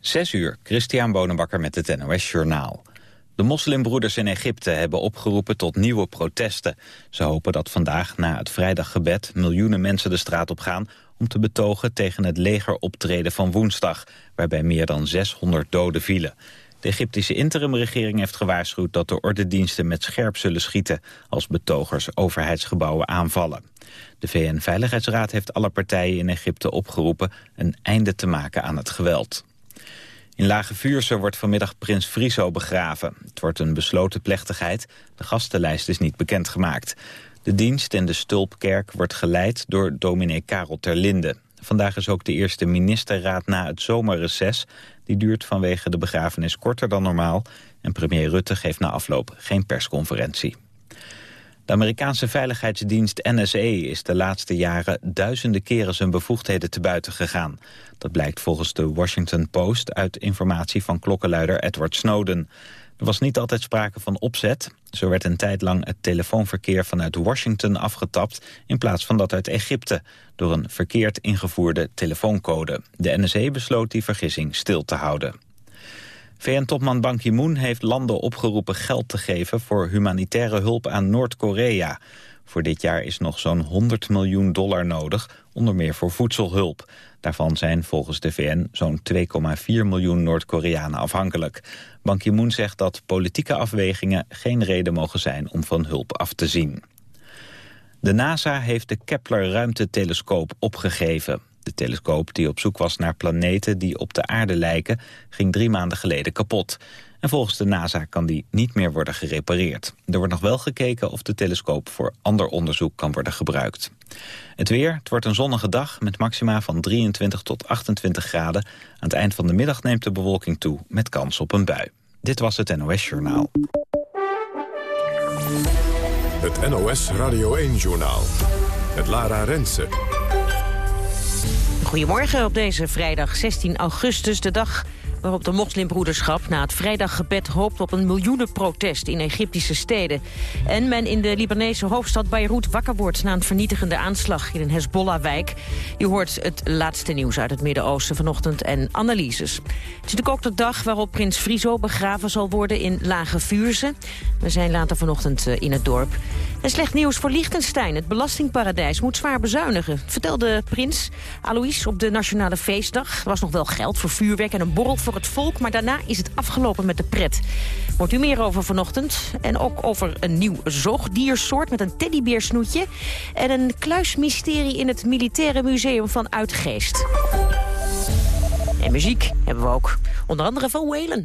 Zes uur, Christian Bonenbakker met het NOS Journaal. De moslimbroeders in Egypte hebben opgeroepen tot nieuwe protesten. Ze hopen dat vandaag na het vrijdaggebed miljoenen mensen de straat op gaan... om te betogen tegen het legeroptreden van woensdag... waarbij meer dan 600 doden vielen. De Egyptische interimregering heeft gewaarschuwd dat de ordendiensten met scherp zullen schieten... als betogers overheidsgebouwen aanvallen. De VN-veiligheidsraad heeft alle partijen in Egypte opgeroepen... een einde te maken aan het geweld. In Lage Vuurse wordt vanmiddag prins Friso begraven. Het wordt een besloten plechtigheid. De gastenlijst is niet bekendgemaakt. De dienst in de Stulpkerk wordt geleid door dominee Karel Terlinde. Vandaag is ook de eerste ministerraad na het zomerreces. Die duurt vanwege de begrafenis korter dan normaal. En premier Rutte geeft na afloop geen persconferentie. De Amerikaanse veiligheidsdienst NSA is de laatste jaren duizenden keren zijn bevoegdheden te buiten gegaan. Dat blijkt volgens de Washington Post uit informatie van klokkenluider Edward Snowden. Er was niet altijd sprake van opzet. Zo werd een tijd lang het telefoonverkeer vanuit Washington afgetapt... in plaats van dat uit Egypte, door een verkeerd ingevoerde telefooncode. De NSA besloot die vergissing stil te houden. VN-topman Ban Ki-moon heeft landen opgeroepen geld te geven... voor humanitaire hulp aan Noord-Korea. Voor dit jaar is nog zo'n 100 miljoen dollar nodig, onder meer voor voedselhulp. Daarvan zijn volgens de VN zo'n 2,4 miljoen Noord-Koreanen afhankelijk. Ban Ki-moon zegt dat politieke afwegingen geen reden mogen zijn om van hulp af te zien. De NASA heeft de Kepler-ruimtetelescoop opgegeven. De telescoop die op zoek was naar planeten die op de aarde lijken... ging drie maanden geleden kapot. En volgens de NASA kan die niet meer worden gerepareerd. Er wordt nog wel gekeken of de telescoop voor ander onderzoek kan worden gebruikt. Het weer, het wordt een zonnige dag met maxima van 23 tot 28 graden. Aan het eind van de middag neemt de bewolking toe met kans op een bui. Dit was het NOS Journaal. Het NOS Radio 1-journaal. Het Lara Rensen. Goedemorgen op deze vrijdag 16 augustus, de dag waarop de moslimbroederschap na het vrijdaggebed hoopt op een miljoenenprotest in Egyptische steden. En men in de Libanese hoofdstad Beirut wakker wordt na een vernietigende aanslag in een Hezbollah-wijk. Je hoort het laatste nieuws uit het Midden-Oosten vanochtend en analyses. Het is natuurlijk ook de dag waarop prins Friso begraven zal worden in Lage Vuurse. We zijn later vanochtend eh, in het dorp. En slecht nieuws voor Liechtenstein. Het belastingparadijs moet zwaar bezuinigen. Vertelde prins Alois op de Nationale Feestdag. Er was nog wel geld voor vuurwerk en een borrel voor het volk... maar daarna is het afgelopen met de pret. Wordt u meer over vanochtend. En ook over een nieuw zoogdiersoort met een teddybeersnoetje... en een kluismysterie in het Militaire Museum van Uitgeest. En muziek hebben we ook. Onder andere van Whalen.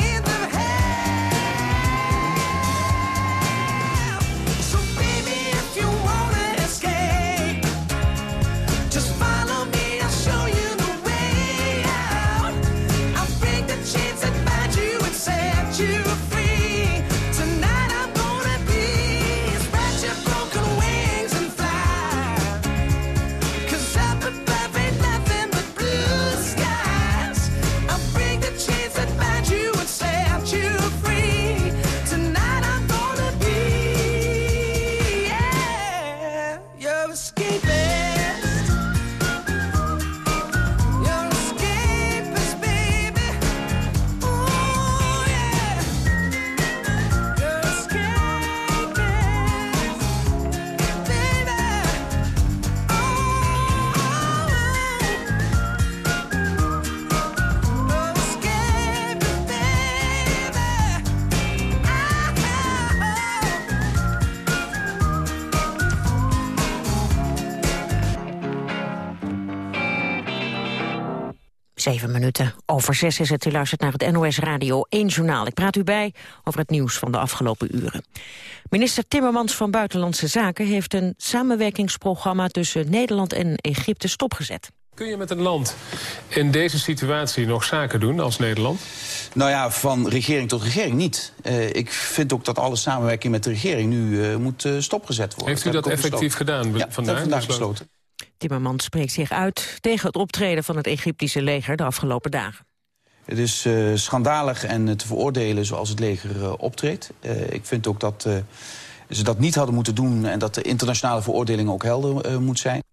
minuten over zes is het. U luistert naar het NOS Radio 1 Journaal. Ik praat u bij over het nieuws van de afgelopen uren. Minister Timmermans van Buitenlandse Zaken heeft een samenwerkingsprogramma tussen Nederland en Egypte stopgezet. Kun je met een land in deze situatie nog zaken doen als Nederland? Nou ja, van regering tot regering niet. Eh, ik vind ook dat alle samenwerking met de regering nu eh, moet eh, stopgezet worden. Heeft u dat effectief besloten. gedaan? Ja, vandaag, vandaag besloten? Timmermans spreekt zich uit tegen het optreden van het Egyptische leger de afgelopen dagen. Het is eh, schandalig en eh, te veroordelen zoals het leger eh, optreedt. Ik vind ook dat ze dat niet hadden moeten doen... en dat de internationale veroordeling ook helder moet zijn.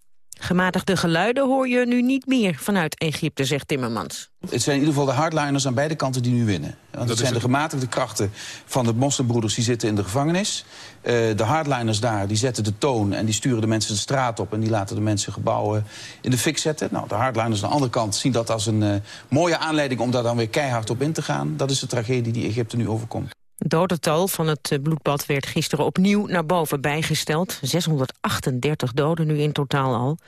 Gematigde geluiden hoor je nu niet meer vanuit Egypte, zegt Timmermans. Het zijn in ieder geval de hardliners aan beide kanten die nu winnen. Want het zijn de gematigde krachten van de moslimbroeders die zitten in de gevangenis. Eh, de hardliners daar die zetten de toon en die sturen de mensen de straat op... en die laten de mensen gebouwen in de fik zetten. Nou, de hardliners aan de andere kant zien dat als een eh, mooie aanleiding... om daar dan weer keihard op in te gaan. Dat is de tragedie die Egypte nu overkomt. Het dodental van het eh, bloedbad werd gisteren opnieuw naar boven bijgesteld. 638 doden nu in totaal al.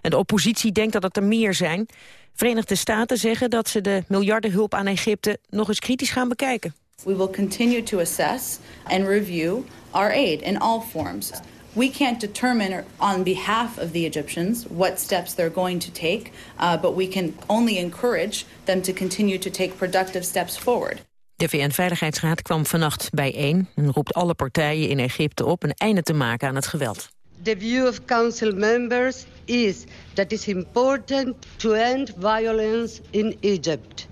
En de oppositie denkt dat het er meer zijn. Verenigde Staten zeggen dat ze de miljardenhulp aan Egypte nog eens kritisch gaan bekijken. We will continue to assess and review our aid in all forms. We can't determine on behalf of the Egyptians what steps they're going to take, uh, but we can only encourage them to continue to take productive steps forward. De VN-veiligheidsraad kwam vannacht bijeen en roept alle partijen in Egypte op een einde te maken aan het geweld. The view of council members is that it's important to end violence in Egypt,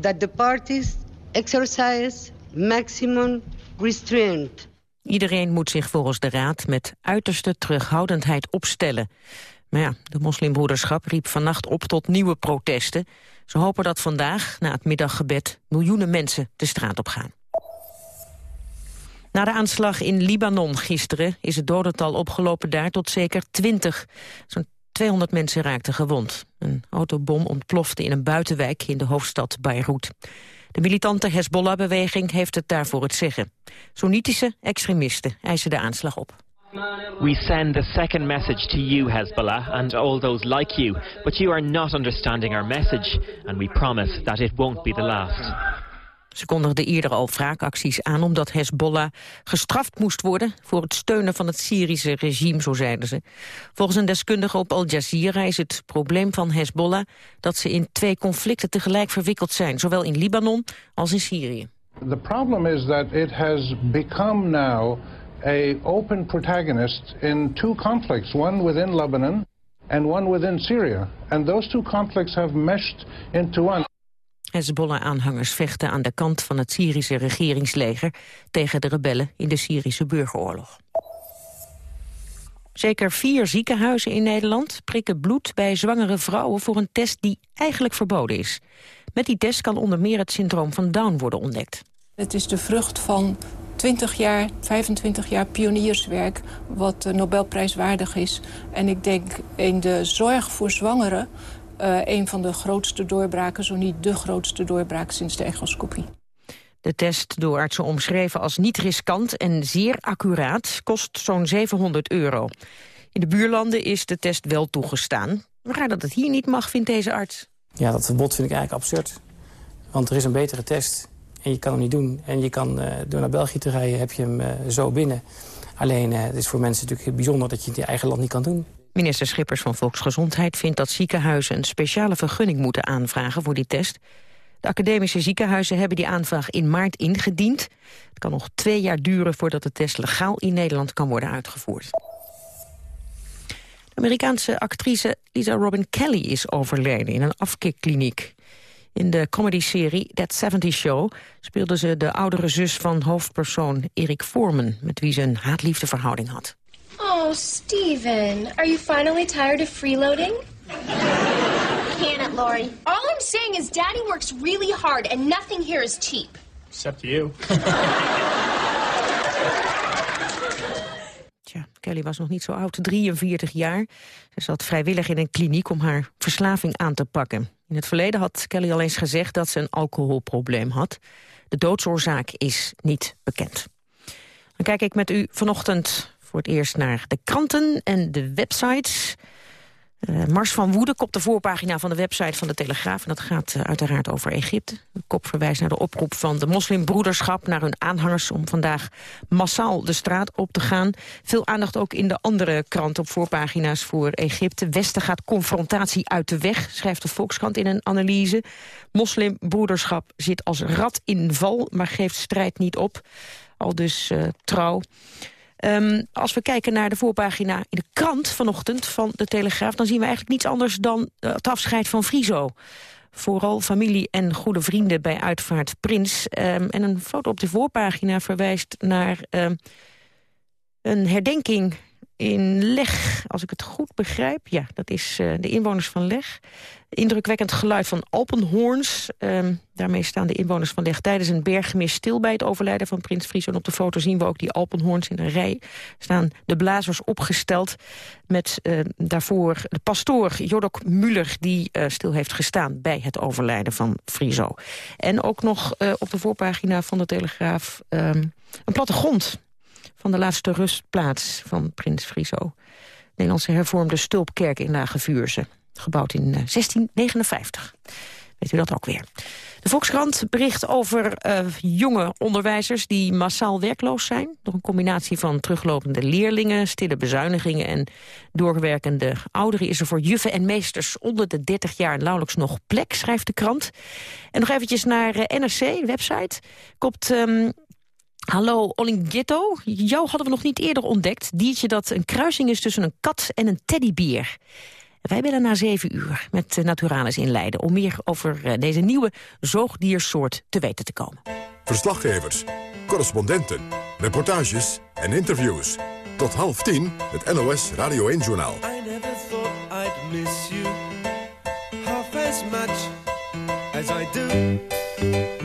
that the parties exercise maximum restraint. Iedereen moet zich volgens de raad met uiterste terughoudendheid opstellen. Maar ja, de moslimbroederschap riep vannacht op tot nieuwe protesten. Ze hopen dat vandaag, na het middaggebed, miljoenen mensen de straat op gaan. Na de aanslag in Libanon gisteren is het dodental opgelopen daar tot zeker 20. Zo'n 200 mensen raakten gewond. Een autobom ontplofte in een buitenwijk in de hoofdstad Beirut. De militante Hezbollah-beweging heeft het daarvoor het zeggen. Soenitische extremisten eisen de aanslag op. We send the second message to you, Hezbollah, and all those like you. But you are not understanding our message, and we promise that it won't be the last. Ze kondigden eerder al wraakacties aan omdat Hezbollah gestraft moest worden voor het steunen van het Syrische regime, zo zeiden ze. Volgens een deskundige op Al Jazeera is het probleem van Hezbollah dat ze in twee conflicten tegelijk verwikkeld zijn, zowel in Libanon als in Syrië. The problem is that it has become now a open protagonist in two conflicts, one within Lebanon and one within Syria. And those two conflicts have meshed into one. Hezbollah-aanhangers vechten aan de kant van het Syrische regeringsleger tegen de rebellen in de Syrische burgeroorlog. Zeker vier ziekenhuizen in Nederland prikken bloed bij zwangere vrouwen voor een test die eigenlijk verboden is. Met die test kan onder meer het syndroom van Down worden ontdekt. Het is de vrucht van 20 jaar, 25 jaar pionierswerk... wat uh, Nobelprijswaardig is. En ik denk in de zorg voor zwangeren... Uh, een van de grootste doorbraken, zo niet de grootste doorbraak sinds de echoscopie. De test door artsen omschreven als niet riskant en zeer accuraat... kost zo'n 700 euro. In de buurlanden is de test wel toegestaan. Maar dat het hier niet mag, vindt deze arts. Ja, dat verbod vind ik eigenlijk absurd. Want er is een betere test en je kan hem niet doen. En je kan, uh, door naar België te rijden, heb je hem uh, zo binnen. Alleen, uh, het is voor mensen natuurlijk bijzonder dat je het in je eigen land niet kan doen. Minister Schippers van Volksgezondheid vindt dat ziekenhuizen... een speciale vergunning moeten aanvragen voor die test. De academische ziekenhuizen hebben die aanvraag in maart ingediend. Het kan nog twee jaar duren voordat de test legaal in Nederland kan worden uitgevoerd. De Amerikaanse actrice Lisa Robin Kelly is overleden in een afkikkliniek. In de comedyserie That 70 Show speelde ze de oudere zus van hoofdpersoon Eric Foreman... met wie ze een haatliefdeverhouding had. Oh, Steven, are you finally tired of freeloading? Can it, Lori? All I'm saying is Daddy works really hard and nothing here is cheap. Except you. Tja, Kelly was nog niet zo oud, 43 jaar. Ze zat vrijwillig in een kliniek om haar verslaving aan te pakken. In het verleden had Kelly al eens gezegd dat ze een alcoholprobleem had. De doodsoorzaak is niet bekend. Dan kijk ik met u vanochtend voor het eerst naar de kranten en de websites. Uh, Mars van Woede kopt de voorpagina van de website van de Telegraaf. En dat gaat uh, uiteraard over Egypte. De kop verwijst naar de oproep van de moslimbroederschap... naar hun aanhangers om vandaag massaal de straat op te gaan. Veel aandacht ook in de andere kranten op voorpagina's voor Egypte. Westen gaat confrontatie uit de weg, schrijft de Volkskrant in een analyse. Moslimbroederschap zit als rat in val, maar geeft strijd niet op. Al dus uh, trouw. Um, als we kijken naar de voorpagina in de krant vanochtend van de Telegraaf... dan zien we eigenlijk niets anders dan het afscheid van Friso. Vooral familie en goede vrienden bij uitvaart Prins. Um, en een foto op de voorpagina verwijst naar um, een herdenking in Leg, als ik het goed begrijp. Ja, dat is uh, de inwoners van Leg. Indrukwekkend geluid van Alpenhoorns. Um, daarmee staan de inwoners van Leg tijdens een berggemis stil... bij het overlijden van prins Friso. En op de foto zien we ook die Alpenhoorns in een rij. Staan de blazers opgesteld met uh, daarvoor de pastoor Jodok Muller... die uh, stil heeft gestaan bij het overlijden van Friso. En ook nog op de voorpagina van de Telegraaf um, een plattegrond van de laatste rustplaats van prins Friso. Nederlandse hervormde stulpkerk in Lage Vuurse. Gebouwd in 1659. Weet u dat ook weer. De Volkskrant bericht over uh, jonge onderwijzers die massaal werkloos zijn. Door een combinatie van teruglopende leerlingen, stille bezuinigingen en doorwerkende ouderen is er voor juffen en meesters onder de 30 jaar nauwelijks nog plek, schrijft de krant. En nog eventjes naar uh, NRC, website. Kopt um, Hallo, Olinghetto. Jou hadden we nog niet eerder ontdekt. Diertje dat een kruising is tussen een kat en een teddybeer. Wij willen na zeven uur met Naturalis in Leiden... om meer over deze nieuwe zoogdiersoort te weten te komen. Verslaggevers, correspondenten, reportages en interviews. Tot half tien het NOS Radio 1-journaal. I never thought I'd miss you half as much as I do.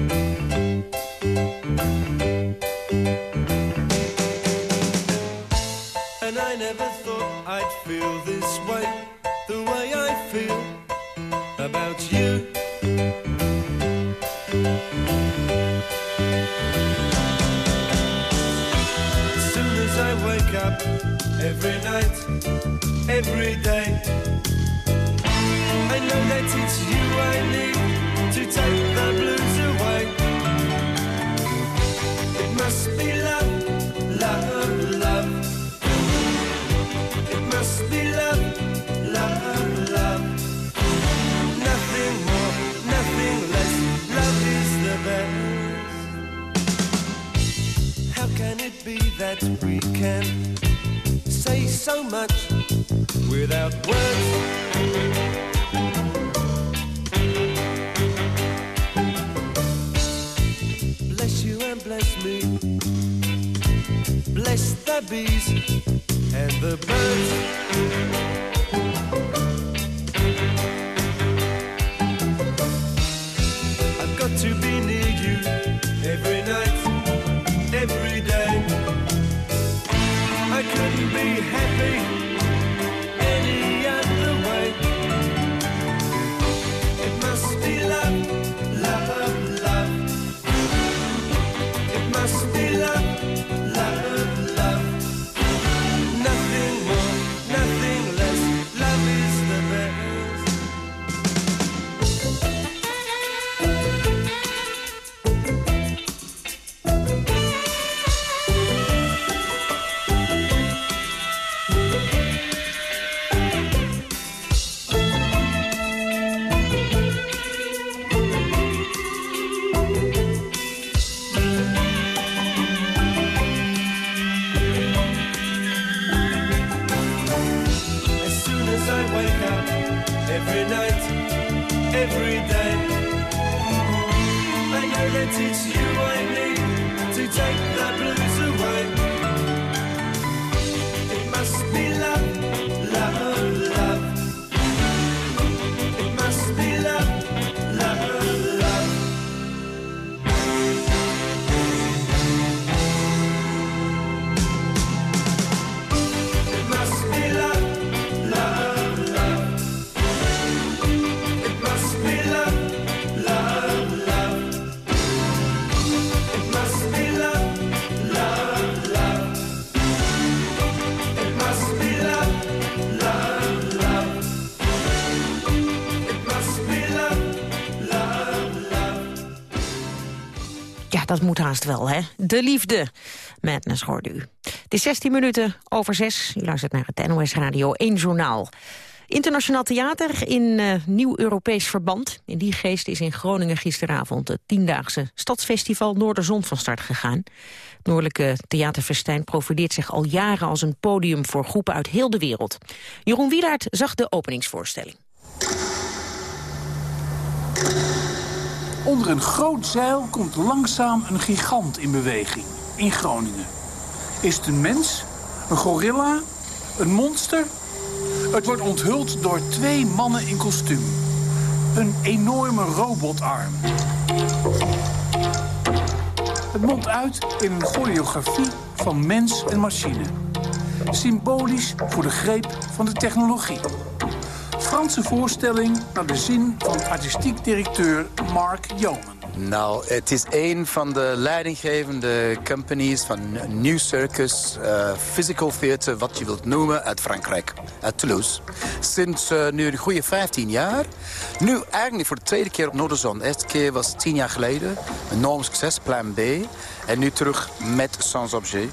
Be that we can say so much without words? Bless you and bless me. Bless the bees and the birds. Dat moet haast wel, hè? De liefde. Madness hoorde u. Het is 16 minuten over 6. U luistert naar het NOS Radio 1 Journaal. Internationaal Theater in eh, nieuw Europees verband. In die geest is in Groningen gisteravond het tiendaagse Stadsfestival Noorderzon van start gegaan. Het Noordelijke Theaterfestijn profileert zich al jaren als een podium voor groepen uit heel de wereld. Jeroen Wielaert zag de openingsvoorstelling. Onder een groot zeil komt langzaam een gigant in beweging. In Groningen. Is het een mens? Een gorilla? Een monster? Het wordt onthuld door twee mannen in kostuum. Een enorme robotarm. Het mondt uit in een choreografie van mens en machine. Symbolisch voor de greep van de technologie. Franse voorstelling naar de zin van artistiek directeur Mark Yeoman. Nou, het is een van de leidinggevende companies van New Circus, eh, Physical Theater, wat je wilt noemen, uit Frankrijk, uit Toulouse. Sinds eh, nu een goede 15 jaar. Nu eigenlijk voor de tweede keer op Noorderzon. De eerste keer was 10 jaar geleden. Enorm succes, Plan B. En nu terug met Sans Objet.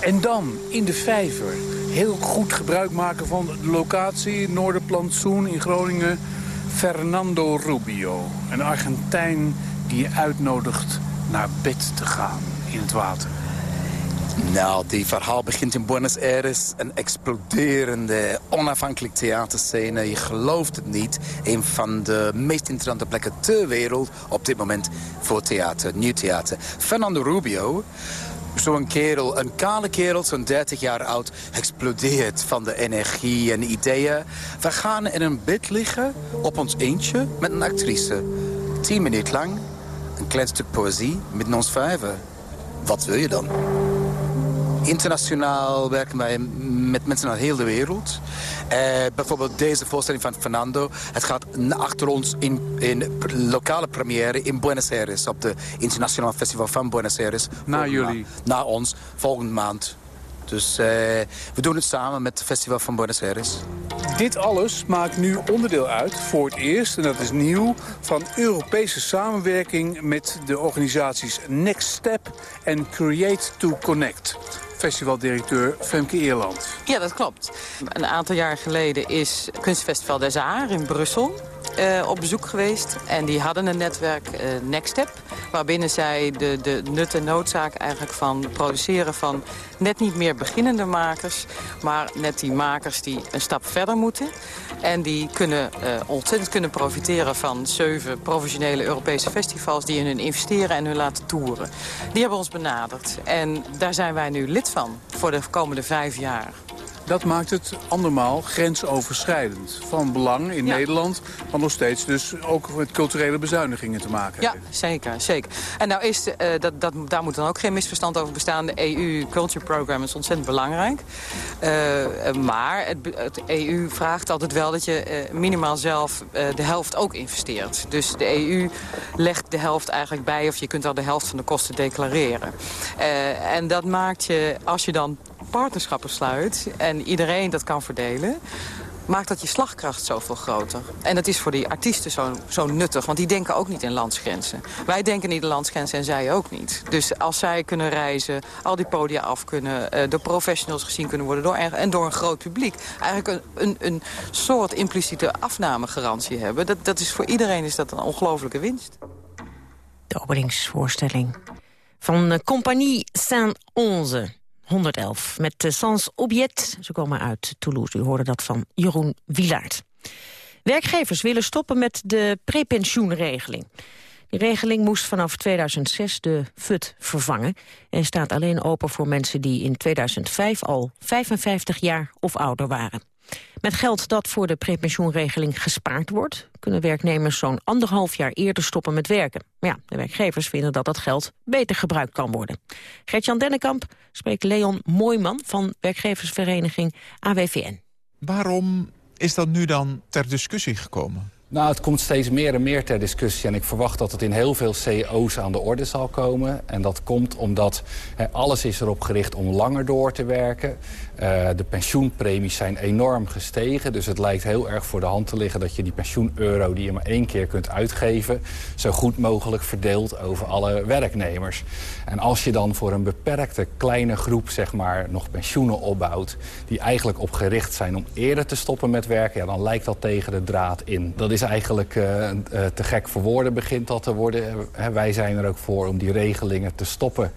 En dan in de vijver heel goed gebruik maken van de locatie Noorderplantsoen in Groningen. Fernando Rubio, een Argentijn die je uitnodigt naar bed te gaan in het water. Nou, die verhaal begint in Buenos Aires. Een exploderende, onafhankelijk theaterscène. Je gelooft het niet. Een van de meest interessante plekken ter wereld op dit moment voor theater, nieuw theater. Fernando Rubio, zo'n kerel, een kale kerel, zo'n 30 jaar oud, explodeert van de energie en ideeën. We gaan in een bed liggen, op ons eentje, met een actrice. Tien minuten lang, een klein stuk poëzie met ons vijven. Wat wil je dan? Internationaal werken wij met mensen uit heel de wereld. Eh, bijvoorbeeld deze voorstelling van Fernando. Het gaat achter ons in, in lokale première in Buenos Aires. Op de Internationaal Festival van Buenos Aires. Na jullie? Na, na ons, volgende maand. Dus eh, we doen het samen met het Festival van Buenos Aires. Dit alles maakt nu onderdeel uit, voor het eerst, en dat is nieuw... van Europese samenwerking met de organisaties Next Step en Create to Connect festivaldirecteur Femke Eerland. Ja, dat klopt. Een aantal jaar geleden is Kunstfestival des in Brussel uh, op bezoek geweest. En die hadden een netwerk uh, Next Step. Waarbinnen zij de, de nut en noodzaak eigenlijk van produceren van net niet meer beginnende makers. Maar net die makers die een stap verder moeten. En die kunnen uh, ontzettend kunnen profiteren van zeven professionele Europese festivals. Die in hun investeren en hun laten toeren. Die hebben ons benaderd. En daar zijn wij nu lid van voor de komende vijf jaar. Dat maakt het andermaal grensoverschrijdend. Van belang in ja. Nederland, maar nog steeds dus ook met culturele bezuinigingen te maken Ja, heeft. zeker, zeker. En nou is, uh, dat, dat, daar moet dan ook geen misverstand over bestaan. De EU Culture Program is ontzettend belangrijk. Uh, maar het, het, EU vraagt altijd wel dat je uh, minimaal zelf de helft ook investeert. Dus de EU legt de helft eigenlijk bij of je kunt al de helft van de kosten declareren. en dat maakt je, als je dan partnerschappen sluit en iedereen dat kan verdelen maakt dat je slagkracht zoveel groter. En dat is voor die artiesten zo, zo nuttig, want die denken ook niet in landsgrenzen. Wij denken niet in landsgrenzen en zij ook niet. Dus als zij kunnen reizen, al die podia af kunnen... Uh, door professionals gezien kunnen worden door, en door een groot publiek... eigenlijk een, een, een soort impliciete afnamegarantie hebben... Dat, dat is voor iedereen is dat een ongelofelijke winst. De openingsvoorstelling van Compagnie Saint-Onze... 111 met Sans Objet. Ze komen uit Toulouse. U hoorde dat van Jeroen Wilaert. Werkgevers willen stoppen met de prepensioenregeling. Die regeling moest vanaf 2006 de FUT vervangen... en staat alleen open voor mensen die in 2005 al 55 jaar of ouder waren. Met geld dat voor de prepensioenregeling gespaard wordt... kunnen werknemers zo'n anderhalf jaar eerder stoppen met werken. Maar ja, de werkgevers vinden dat dat geld beter gebruikt kan worden. Gert-Jan Dennekamp spreekt Leon Mooiman van werkgeversvereniging AWVN. Waarom is dat nu dan ter discussie gekomen? Nou, het komt steeds meer en meer ter discussie. En ik verwacht dat het in heel veel CEO's aan de orde zal komen. En dat komt omdat hè, alles is erop gericht om langer door te werken. Uh, de pensioenpremies zijn enorm gestegen. Dus het lijkt heel erg voor de hand te liggen dat je die pensioeneuro die je maar één keer kunt uitgeven... zo goed mogelijk verdeelt over alle werknemers. En als je dan voor een beperkte kleine groep zeg maar, nog pensioenen opbouwt... die eigenlijk op gericht zijn om eerder te stoppen met werken... Ja, dan lijkt dat tegen de draad in. Dat is eigenlijk uh, uh, te gek voor woorden begint dat te worden. wij zijn er ook voor om die regelingen te stoppen.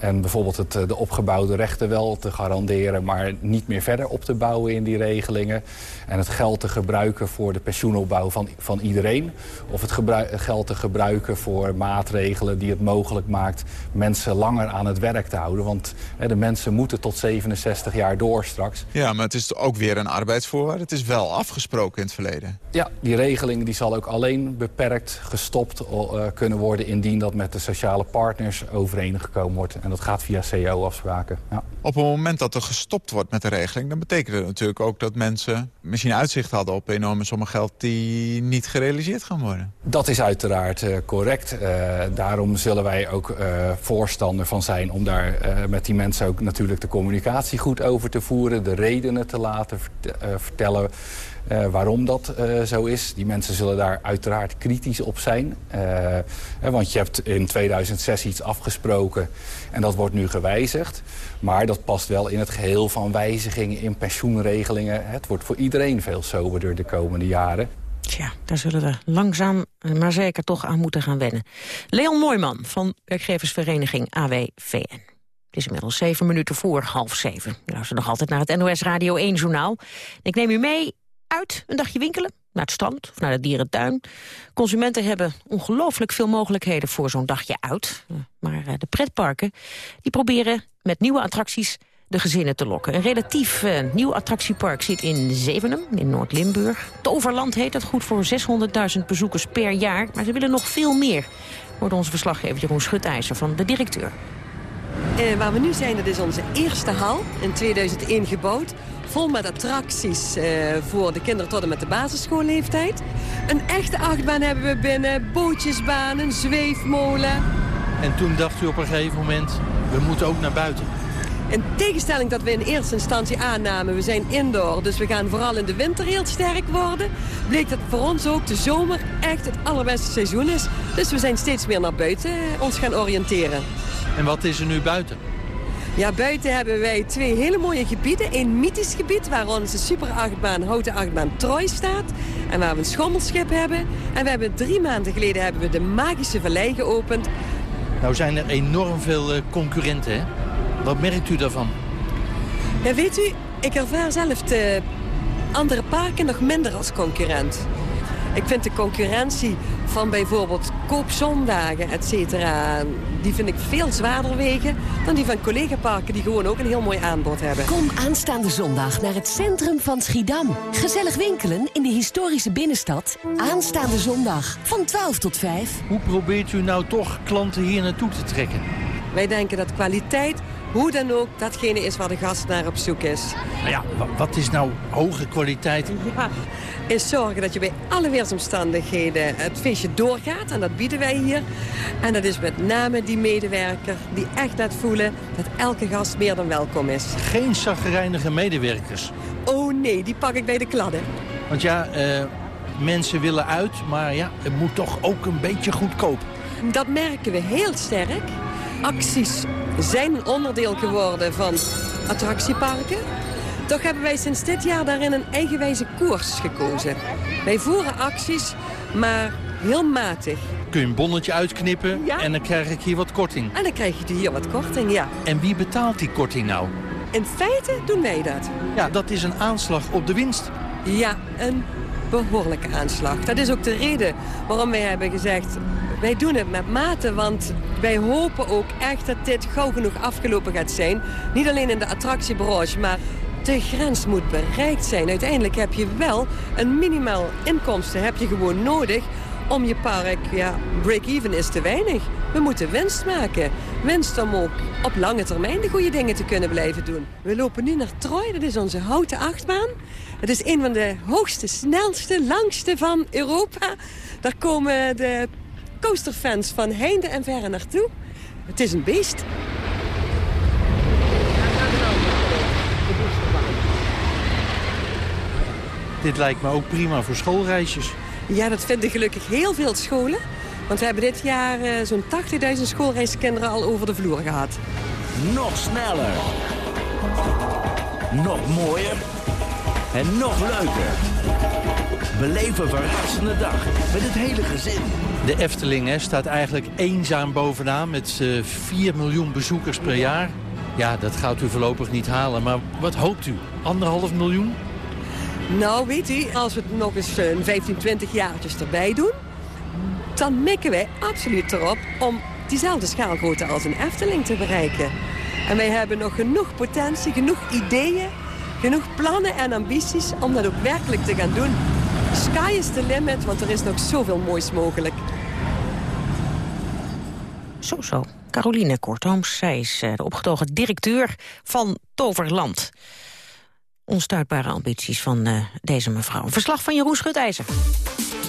En bijvoorbeeld het, de opgebouwde rechten wel te garanderen... maar niet meer verder op te bouwen in die regelingen. En het geld te gebruiken voor de pensioenopbouw van, van iedereen. Of het geld te gebruiken voor maatregelen die het mogelijk maakt... mensen langer aan het werk te houden. Want hè, de mensen moeten tot 67 jaar door straks. Ja, maar het is ook weer een arbeidsvoorwaarde. Het is wel afgesproken in het verleden. Ja, die regeling die zal ook alleen beperkt gestopt uh, kunnen worden... indien dat met de sociale partners overeengekomen wordt. En dat gaat via CEO-afspraken. Ja. Op het moment dat er gestopt wordt met de regeling... dan betekent het natuurlijk ook dat mensen misschien uitzicht hadden... op enorme sommen geld die niet gerealiseerd gaan worden. Dat is uiteraard uh, correct. Uh, daarom zullen wij ook uh, voorstander van zijn... om daar met die mensen ook natuurlijk de communicatie goed over te voeren... de redenen te laten vert vertellen... Uh, waarom dat uh, zo is. Die mensen zullen daar uiteraard kritisch op zijn. Hè, want je hebt in 2006 iets afgesproken en dat wordt nu gewijzigd. Maar dat past wel in het geheel van wijzigingen in pensioenregelingen. Het wordt voor iedereen veel soberder de komende jaren. Tja, daar zullen we langzaam, maar zeker toch aan moeten gaan wennen. Leon Mooiman van werkgeversvereniging AWVN. Het is inmiddels zeven minuten voor half zeven. U luistert nog altijd naar het NOS Radio 1-journaal. Ik neem u mee uit een dagje winkelen, naar het strand of naar de dierentuin. Consumenten hebben ongelooflijk veel mogelijkheden voor zo'n dagje uit. Maar de pretparken die proberen met nieuwe attracties de gezinnen te lokken. Een relatief uh, nieuw attractiepark zit in Zevenum, in Noord-Limburg. Toverland heet dat, goed voor 600.000 bezoekers per jaar. Maar ze willen nog veel meer, wordt onze verslaggever Jeroen Schutijzer van de directeur. Uh, waar we nu zijn, dat is onze eerste hal, in 2001 gebouwd vol met attracties uh, voor de kinderen tot en met de basisschoolleeftijd. Een echte achtbaan hebben we binnen, bootjesbaan, een zweefmolen. En toen dacht u op een gegeven moment, we moeten ook naar buiten. In tegenstelling dat we in eerste instantie aannamen, we zijn indoor, dus we gaan vooral in de winter heel sterk worden, bleek dat voor ons ook de zomer echt het allerbeste seizoen is. Dus we zijn steeds meer naar buiten ons gaan oriënteren. En wat is er nu buiten? Ja, buiten hebben wij twee hele mooie gebieden. Een mythisch gebied waar onze super achtbaan, houten achtbaan Troy staat. En waar we een schommelschip hebben. En we hebben drie maanden geleden hebben we de Magische Vallei geopend. Nou zijn er enorm veel uh, concurrenten, hè? Wat merkt u daarvan? Ja, weet u, ik ervaar zelf de andere parken nog minder als concurrent. Ik vind de concurrentie van bijvoorbeeld koopzondagen, et cetera... die vind ik veel zwaarder wegen dan die van collega-parken... die gewoon ook een heel mooi aanbod hebben. Kom aanstaande zondag naar het centrum van Schiedam. Gezellig winkelen in de historische binnenstad. Aanstaande zondag van 12 tot 5. Hoe probeert u nou toch klanten hier naartoe te trekken? Wij denken dat kwaliteit, hoe dan ook, datgene is waar de gast naar op zoek is. Nou ja, wat is nou hoge kwaliteit? Ja, is zorgen dat je bij alle weersomstandigheden het feestje doorgaat. En dat bieden wij hier. En dat is met name die medewerker die echt laat voelen dat elke gast meer dan welkom is. Geen zaggerijnige medewerkers? Oh nee, die pak ik bij de kladden. Want ja, uh, mensen willen uit, maar ja, het moet toch ook een beetje goedkoop. Dat merken we heel sterk. Acties zijn onderdeel geworden van attractieparken. Toch hebben wij sinds dit jaar daarin een eigenwijze koers gekozen. Wij voeren acties, maar heel matig. Kun je een bonnetje uitknippen ja? en dan krijg ik hier wat korting. En dan krijg je hier wat korting, ja. En wie betaalt die korting nou? In feite doen wij dat. Ja, dat is een aanslag op de winst. Ja, een behoorlijke aanslag. Dat is ook de reden waarom wij hebben gezegd... wij doen het met mate, want wij hopen ook echt dat dit gauw genoeg afgelopen gaat zijn. Niet alleen in de attractiebranche, maar de grens moet bereikt zijn. Uiteindelijk heb je wel een minimaal inkomsten heb je gewoon nodig om je park, ja, break-even is te weinig. We moeten winst maken. Winst om ook op lange termijn de goede dingen te kunnen blijven doen. We lopen nu naar Troy, dat is onze houten achtbaan. Het is een van de hoogste, snelste, langste van Europa. Daar komen de coasterfans van heinde en verre naartoe. Het is een beest. Dit lijkt me ook prima voor schoolreisjes. Ja, dat vinden gelukkig heel veel scholen. Want we hebben dit jaar eh, zo'n 80.000 schoolreiskinderen al over de vloer gehad. Nog sneller. Nog mooier. En nog leuker. Beleef een verrassende dag met het hele gezin. De Efteling hè, staat eigenlijk eenzaam bovenaan met z'n 4 miljoen bezoekers per jaar. Ja, dat gaat u voorlopig niet halen. Maar wat hoopt u? Anderhalf miljoen? Nou, weet u, als we het nog eens eh, een 15, 20 jaartjes erbij doen... dan mikken wij absoluut erop om diezelfde schaalgrootte als een Efteling te bereiken. En wij hebben nog genoeg potentie, genoeg ideeën, genoeg plannen en ambities... om dat ook werkelijk te gaan doen. Sky is the limit, want er is nog zoveel moois mogelijk. Zo, zo. Caroline Kortooms, zij is eh, de opgetogen directeur van Toverland. Onstuitbare ambities van eh, deze mevrouw. Een verslag van Jeroen Schutijzer.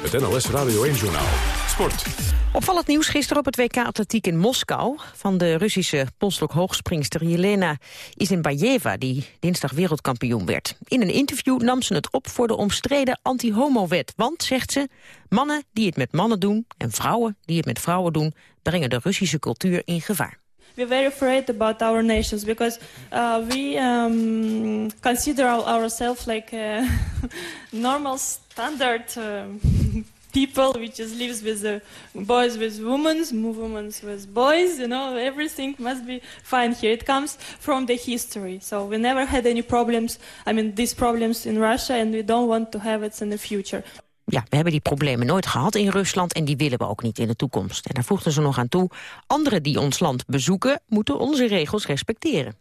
Het NOS Radio 1-journaal. Sport. Opvallend nieuws gisteren op het WK Atletiek in Moskou... van de Russische polstok-hoogspringster Jelena Isinbayeva... die dinsdag wereldkampioen werd. In een interview nam ze het op voor de omstreden anti-homo-wet. Want, zegt ze, mannen die het met mannen doen... en vrouwen die het met vrouwen doen... brengen de Russische cultuur in gevaar. We're very afraid about our nations because uh, we um, consider ourselves like a normal standard um people which just lives with boys with women, women with boys, you know, everything must be fine here. It comes from the history. So we never had any problems, I mean, these problems in Russia and we don't want to have it in the future. Ja, we hebben die problemen nooit gehad in Rusland en die willen we ook niet in de toekomst. En daar voegden ze nog aan toe, anderen die ons land bezoeken moeten onze regels respecteren.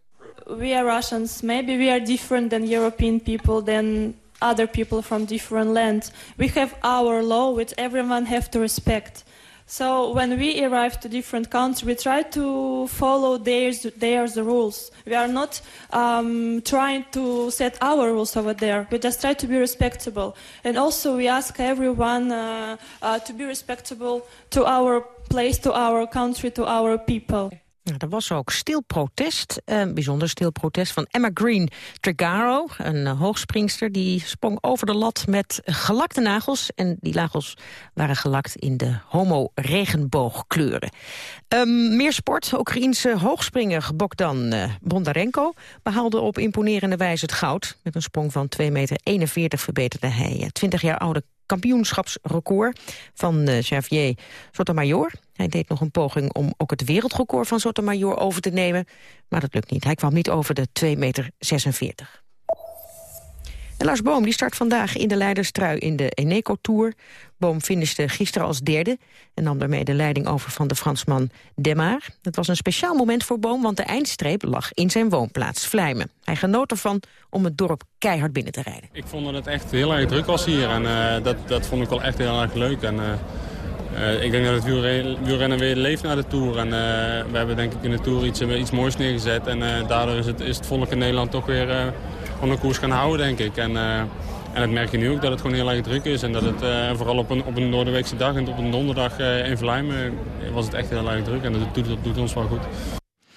We are Russians, maybe we are different than European people, than other people from different lands. We have our law which everyone have to respect. So when we arrive to different countries, we try to follow theirs, theirs rules. We are not um, trying to set our rules over there. We just try to be respectable. And also we ask everyone uh, uh, to be respectable to our place, to our country, to our people. Ja, er was ook stil protest, een bijzonder stil protest van Emma Green Trigaro, een uh, hoogspringster. Die sprong over de lat met gelakte nagels. En die nagels waren gelakt in de homo-regenboogkleuren. Um, meer sport. Oekraïense hoogspringer Bogdan uh, Bondarenko behaalde op imponerende wijze het goud. Met een sprong van 2,41 meter verbeterde hij 20 jaar oude kampioenschapsrecord van uh, Javier Sotomayor. Hij deed nog een poging om ook het wereldrecord van Sotomayor over te nemen. Maar dat lukt niet. Hij kwam niet over de 2,46 meter. Lars Boom die start vandaag in de leiderstrui in de Eneco Tour. Boom finishte gisteren als derde en nam daarmee de leiding over van de Fransman Demar. Het was een speciaal moment voor Boom, want de eindstreep lag in zijn woonplaats Vlijmen. Hij genoot ervan om het dorp keihard binnen te rijden. Ik vond dat het echt heel erg druk was hier en uh, dat, dat vond ik wel echt heel erg leuk. En, uh, uh, ik denk dat het wielrennen weer leeft naar de Tour. En we hebben denk ik in de Tour iets, iets moois neergezet. En daardoor is het, is het volk in Nederland toch weer van de koers gaan houden, denk ik. En, uh, en dat merk je nu ook, dat het gewoon heel erg druk is. En dat het uh, vooral op een, op een Noorderweekse dag en op een donderdag uh, in Vlijmen was het echt heel erg druk. En dat doet, dat doet ons wel goed.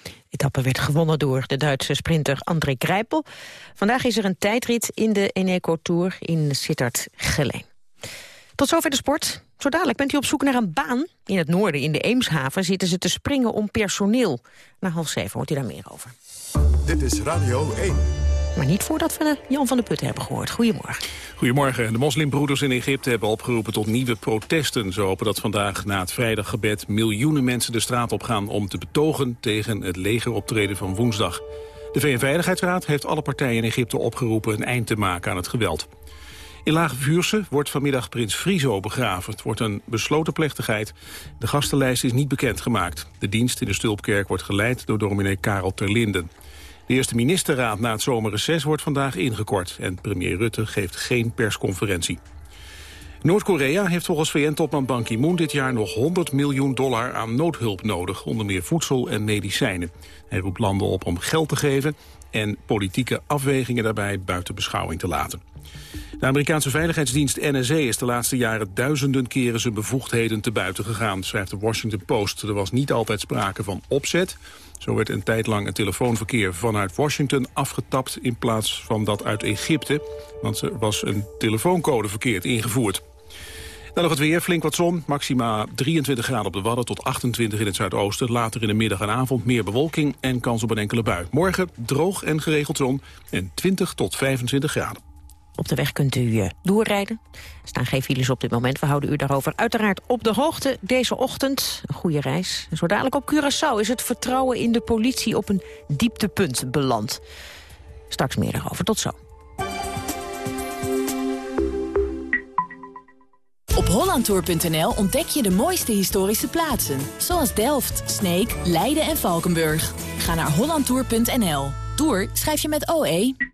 De etappe werd gewonnen door de Duitse sprinter André Grijpel. Vandaag is er een tijdrit in de Eneco Tour in Sittard-Geleen. Tot zover de sport. Zo dadelijk bent u op zoek naar een baan. In het noorden, in de Eemshaven, zitten ze te springen om personeel. Na half zeven hoort u daar meer over. Dit is Radio 1. Maar niet voordat we Jan van der Putten hebben gehoord. Goedemorgen. Goedemorgen. De moslimbroeders in Egypte hebben opgeroepen tot nieuwe protesten. Ze hopen dat vandaag na het vrijdaggebed miljoenen mensen de straat op gaan... om te betogen tegen het legeroptreden van woensdag. De VN-veiligheidsraad heeft alle partijen in Egypte opgeroepen... een eind te maken aan het geweld. In Lage Vuurse wordt vanmiddag prins Friso begraven. Het wordt een besloten plechtigheid. De gastenlijst is niet bekendgemaakt. De dienst in de Stulpkerk wordt geleid door dominee Karel Terlinden. De eerste ministerraad na het zomerreces wordt vandaag ingekort... en premier Rutte geeft geen persconferentie. Noord-Korea heeft volgens VN-topman Ban Ki-moon dit jaar nog 100 miljoen dollar aan noodhulp nodig, onder meer voedsel en medicijnen. Hij roept landen op om geld te geven en politieke afwegingen daarbij buiten beschouwing te laten. De Amerikaanse veiligheidsdienst NSA is de laatste jaren duizenden keren zijn bevoegdheden te buiten gegaan, schrijft de Washington Post. Er was niet altijd sprake van opzet. Zo werd een tijd lang het telefoonverkeer vanuit Washington afgetapt in plaats van dat uit Egypte, want er was een telefooncode verkeerd ingevoerd. Dan nog het weer, flink wat zon, maxima 23 graden op de Wadden tot 28 in het zuidoosten. Later in de middag en avond meer bewolking en kans op een enkele bui. Morgen droog en geregeld zon en 20 tot 25 graden. Op de weg kunt u eh, doorrijden. Er staan geen files op dit moment. We houden u daarover uiteraard op de hoogte deze ochtend. Een goede reis. Zo dadelijk op Curaçao is het vertrouwen in de politie op een dieptepunt beland. Straks meer daarover. Tot zo. Op hollandtour.nl ontdek je de mooiste historische plaatsen. Zoals Delft, Sneek, Leiden en Valkenburg. Ga naar hollandtour.nl. Tour schrijf je met OE.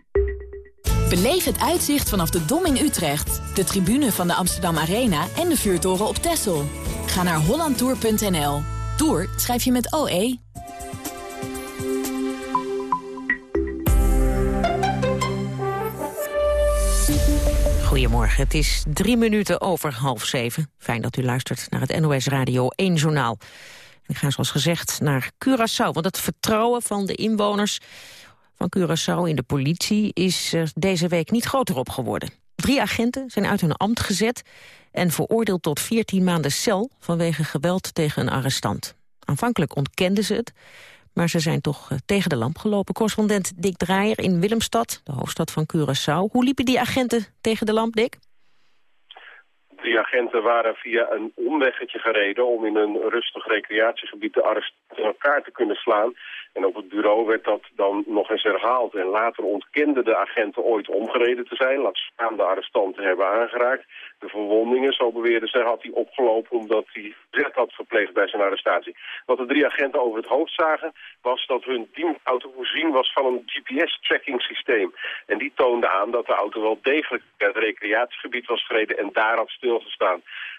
Beleef het uitzicht vanaf de Dom in Utrecht, de tribune van de Amsterdam Arena en de vuurtoren op Texel. Ga naar hollandtour.nl. Tour schrijf je met OE. Goedemorgen, het is drie minuten over half zeven. Fijn dat u luistert naar het NOS Radio 1 Journaal. Ik ga zoals gezegd naar Curaçao, want het vertrouwen van de inwoners van Curaçao in de politie is er deze week niet groter op geworden. Drie agenten zijn uit hun ambt gezet en veroordeeld tot 14 maanden cel vanwege geweld tegen een arrestant. Aanvankelijk ontkenden ze het, maar ze zijn toch eh, tegen de lamp gelopen. Correspondent Dick Draaier in Willemstad, de hoofdstad van Curaçao. Hoe liepen die agenten tegen de lamp, Dick? Die agenten waren via een omweggetje gereden om in een rustig recreatiegebied de arrestanten in elkaar te kunnen slaan. En op het bureau werd dat dan nog eens herhaald. En later ontkenden de agenten ooit omgereden te zijn. Laat staan de arrestanten hebben aangeraakt. De verwondingen, zo beweerden ze, had hij opgelopen omdat hij zet had gepleegd bij zijn arrestatie. Wat de drie agenten over het hoofd zagen, was dat hun dienstauto voorzien was van een GPS-tracking systeem. En die toonde aan dat de auto wel degelijk het recreatiegebied was gereden en daar had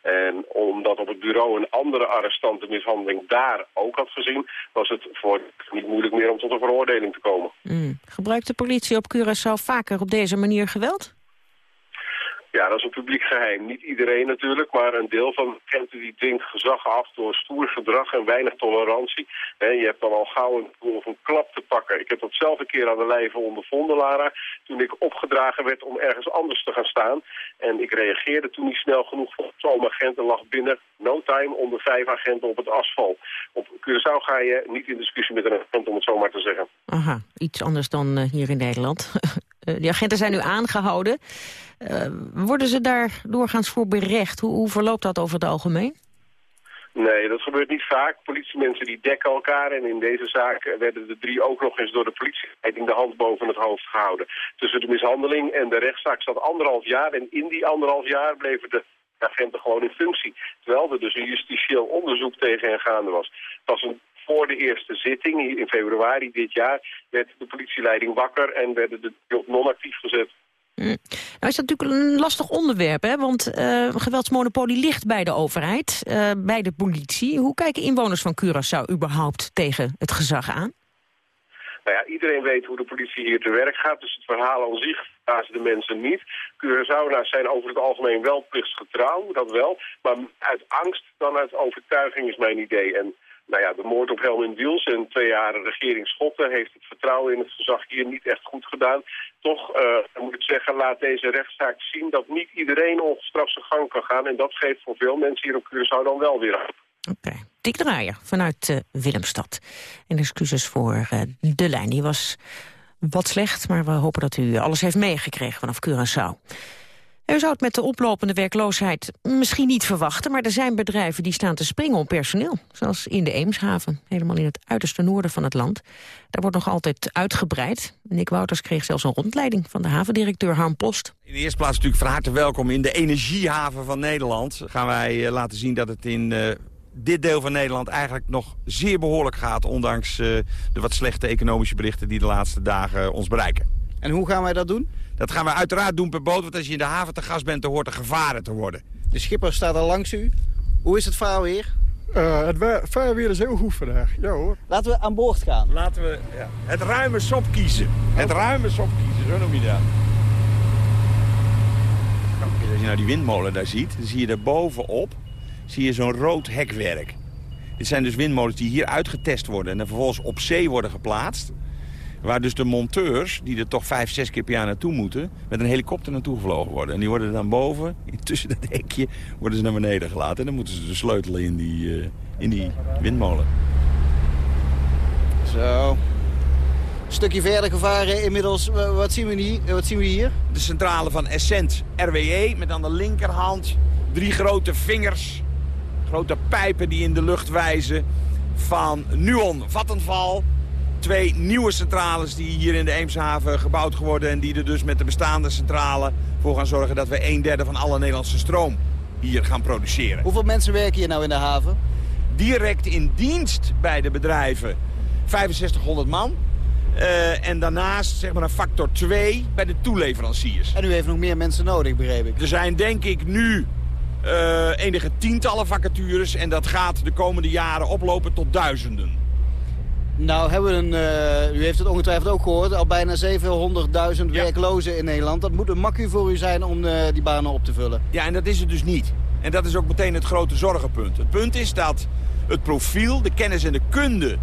En omdat op het bureau een andere arrestant de mishandeling daar ook had gezien, was het voor niet moeilijk meer om tot een veroordeling te komen. Mm. Gebruikt de politie op Curaçao vaker op deze manier geweld? Ja, dat is een publiek geheim. Niet iedereen natuurlijk, maar een deel van de die dwingt gezag af door stoer gedrag en weinig tolerantie. Hè, je hebt dan al gauw een, een klap te pakken. Ik heb dat zelf een keer aan de lijve ondervonden, Lara, toen ik opgedragen werd om ergens anders te gaan staan. En ik reageerde toen niet snel genoeg. Zo'n agenten lag binnen no time onder vijf agenten op het asfalt. Op Curaçao ga je niet in discussie met een agent, om het zo maar te zeggen. Aha, iets anders dan eh, hier in Nederland. Eh, die agenten zijn nu aangehouden. Eh, worden ze daar doorgaans voor berecht? Hoe, hoe verloopt dat over het algemeen? Nee, dat gebeurt niet vaak. Politiemensen die dekken elkaar en in deze zaak werden de drie ook nog eens door de politieleiding de hand boven het hoofd gehouden. Tussen de mishandeling en de rechtszaak zat anderhalf jaar en in die anderhalf jaar bleven de agenten gewoon in functie. Terwijl er dus een justitieel onderzoek tegen hen gaande was. Het was een voor de eerste zitting, hier in februari dit jaar, werd de politieleiding wakker en werden de op non-actief gezet. Mm. Nou is dat natuurlijk een lastig onderwerp, hè? want eh, geweldsmonopolie ligt bij de overheid, eh, bij de politie. Hoe kijken inwoners van Curaçao überhaupt tegen het gezag aan? Nou ja, iedereen weet hoe de politie hier te werk gaat, dus het verhaal aan zich verbazen de mensen niet. Curaçaonaars zijn over het algemeen wel plichtsgetrouw, dat wel, maar uit angst dan uit overtuiging is mijn idee. En nou ja, de moord op Helmin Wiels en twee jaar regering Schotten heeft het vertrouwen in het gezag hier niet echt goed gedaan. Toch uh, moet ik zeggen, laat deze rechtszaak zien dat niet iedereen ongestraft zijn gang kan gaan. En dat geeft voor veel mensen hier op Curaçao dan wel weer hoop. Oké. Okay. Dick Draaier vanuit uh, Willemstad. En excuses voor uh, de lijn. Die was wat slecht, maar we hopen dat u alles heeft meegekregen vanaf Curaçao. U zou het met de oplopende werkloosheid misschien niet verwachten... maar er zijn bedrijven die staan te springen om personeel. Zoals in de Eemshaven, helemaal in het uiterste noorden van het land. Daar wordt nog altijd uitgebreid. Nick Wouters kreeg zelfs een rondleiding van de havendirecteur Harm Post. In de eerste plaats natuurlijk van harte welkom in de energiehaven van Nederland. Gaan wij uh, laten zien dat het in uh, dit deel van Nederland eigenlijk nog zeer behoorlijk gaat... ondanks uh, de wat slechte economische berichten die de laatste dagen ons bereiken. En hoe gaan wij dat doen? Dat gaan we uiteraard doen per boot, want als je in de haven te gast bent... dan hoort er gevaren te worden. De schipper staat al langs u. Hoe is het vaarweer? Uh, het vaarweer is heel goed vandaag, ja hoor. Laten we aan boord gaan. Laten we ja, het ruime sop kiezen. Het ruime sop kiezen, zo noem je dat. Als je nou die windmolen daar ziet, dan zie je daar bovenop zie je zo'n rood hekwerk. Dit zijn dus windmolens die hier uitgetest worden en dan vervolgens op zee worden geplaatst. Waar dus de monteurs, die er toch vijf, zes keer per jaar naartoe moeten... met een helikopter naartoe gevlogen worden. En die worden dan boven, tussen dat hekje, worden ze naar beneden gelaten. En dan moeten ze de sleutelen in die, uh, in die windmolen. Zo. Een stukje verder gevaren inmiddels. Wat zien, we hier? wat zien we hier? De centrale van Essent RWE met aan de linkerhand drie grote vingers. Grote pijpen die in de lucht wijzen. Van Nuon Vattenval twee nieuwe centrales die hier in de Eemshaven gebouwd worden... en die er dus met de bestaande centrale voor gaan zorgen... dat we een derde van alle Nederlandse stroom hier gaan produceren. Hoeveel mensen werken hier nou in de haven? Direct in dienst bij de bedrijven 6500 man. Uh, en daarnaast zeg maar een factor 2 bij de toeleveranciers. En u heeft nog meer mensen nodig, begreep ik. Er zijn denk ik nu uh, enige tientallen vacatures... en dat gaat de komende jaren oplopen tot duizenden. Nou, hebben we een, uh, u heeft het ongetwijfeld ook gehoord, al bijna 700.000 werklozen in Nederland. Dat moet een makkie voor u zijn om uh, die banen op te vullen. Ja, en dat is het dus niet. En dat is ook meteen het grote zorgenpunt. Het punt is dat het profiel, de kennis en de kunde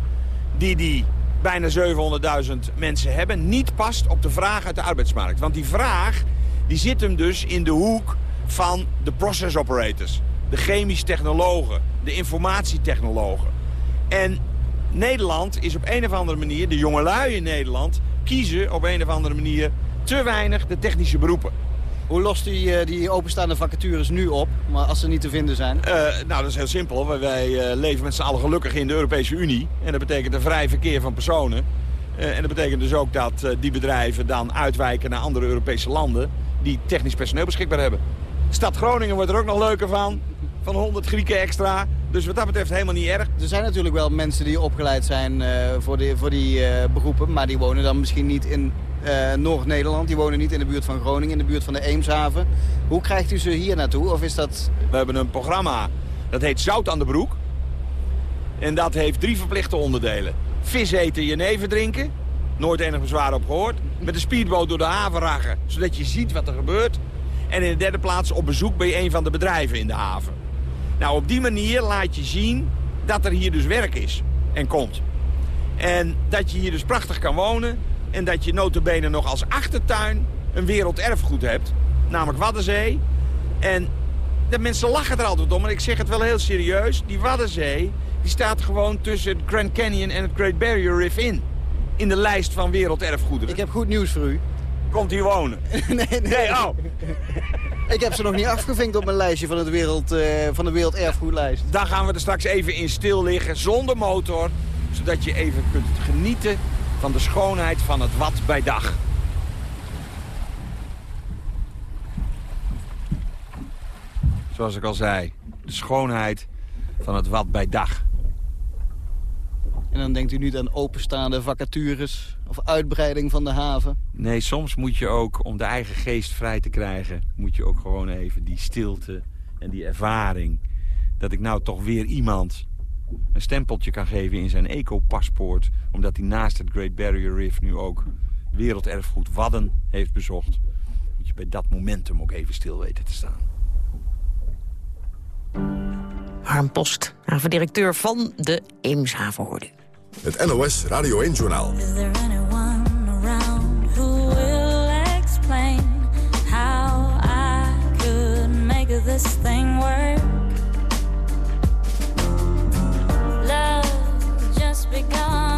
die die bijna 700.000 mensen hebben... niet past op de vraag uit de arbeidsmarkt. Want die vraag die zit hem dus in de hoek van de process operators. De chemisch technologen, de informatietechnologen. En Nederland is op een of andere manier, de jongelui in Nederland... kiezen op een of andere manier te weinig de technische beroepen. Hoe lost u uh, die openstaande vacatures nu op, maar als ze niet te vinden zijn? Uh, nou, dat is heel simpel. Wij, uh, leven met z'n allen gelukkig in de Europese Unie. En dat betekent een vrij verkeer van personen. en dat betekent dus ook dat die bedrijven dan uitwijken naar andere Europese landen... die technisch personeel beschikbaar hebben. Stad Groningen wordt er ook nog leuker van. Van 100 Grieken extra. Dus wat dat betreft helemaal niet erg. Er zijn natuurlijk wel mensen die opgeleid zijn uh, voor, die, voor die uh, beroepen. Maar die wonen dan misschien niet in uh, Noord-Nederland. Die wonen niet in de buurt van Groningen, in de buurt van de Eemshaven. Hoe krijgt u ze hier naartoe? Of is dat... We hebben een programma, dat heet Zout aan de Broek. En dat heeft drie verplichte onderdelen. Vis eten, jenever drinken. Nooit enig bezwaar op gehoord. Met een speedboot door de haven ragen, zodat je ziet wat er gebeurt. En in de derde plaats op bezoek bij een van de bedrijven in de haven. Nou, op die manier laat je zien dat er hier dus werk is en komt. En dat je hier dus prachtig kan wonen. En dat je notabene nog als achtertuin een werelderfgoed hebt. Namelijk Waddenzee. En de mensen lachen er altijd om. En ik zeg het wel heel serieus. Die Waddenzee die staat gewoon tussen het Grand Canyon en het Great Barrier Reef in. In de lijst van werelderfgoederen. Ik heb goed nieuws voor u. Komt hier wonen? nee, nee. nee oh. Ik heb ze nog niet afgevinkt op mijn lijstje van, het wereld, uh, van de werelderfgoedlijst. Dan gaan we er straks even in stil liggen, zonder motor. Zodat je even kunt genieten van de schoonheid van het wat bij dag. Zoals ik al zei, de schoonheid van het wat bij dag. En dan denkt u niet aan openstaande vacatures of uitbreiding van de haven? Nee, soms moet je ook, om de eigen geest vrij te krijgen... moet je ook gewoon even die stilte en die ervaring... dat ik nou toch weer iemand een stempeltje kan geven in zijn eco-paspoort... omdat hij naast het Great Barrier Reef nu ook werelderfgoed Wadden heeft bezocht... moet je bij dat momentum ook even stil weten te staan. Harm Post, havendirecteur van de Eemshaven hoorde. Het NOS Radio 1-journaal. Is there anyone around who will explain how I could make this thing work? Love just begun,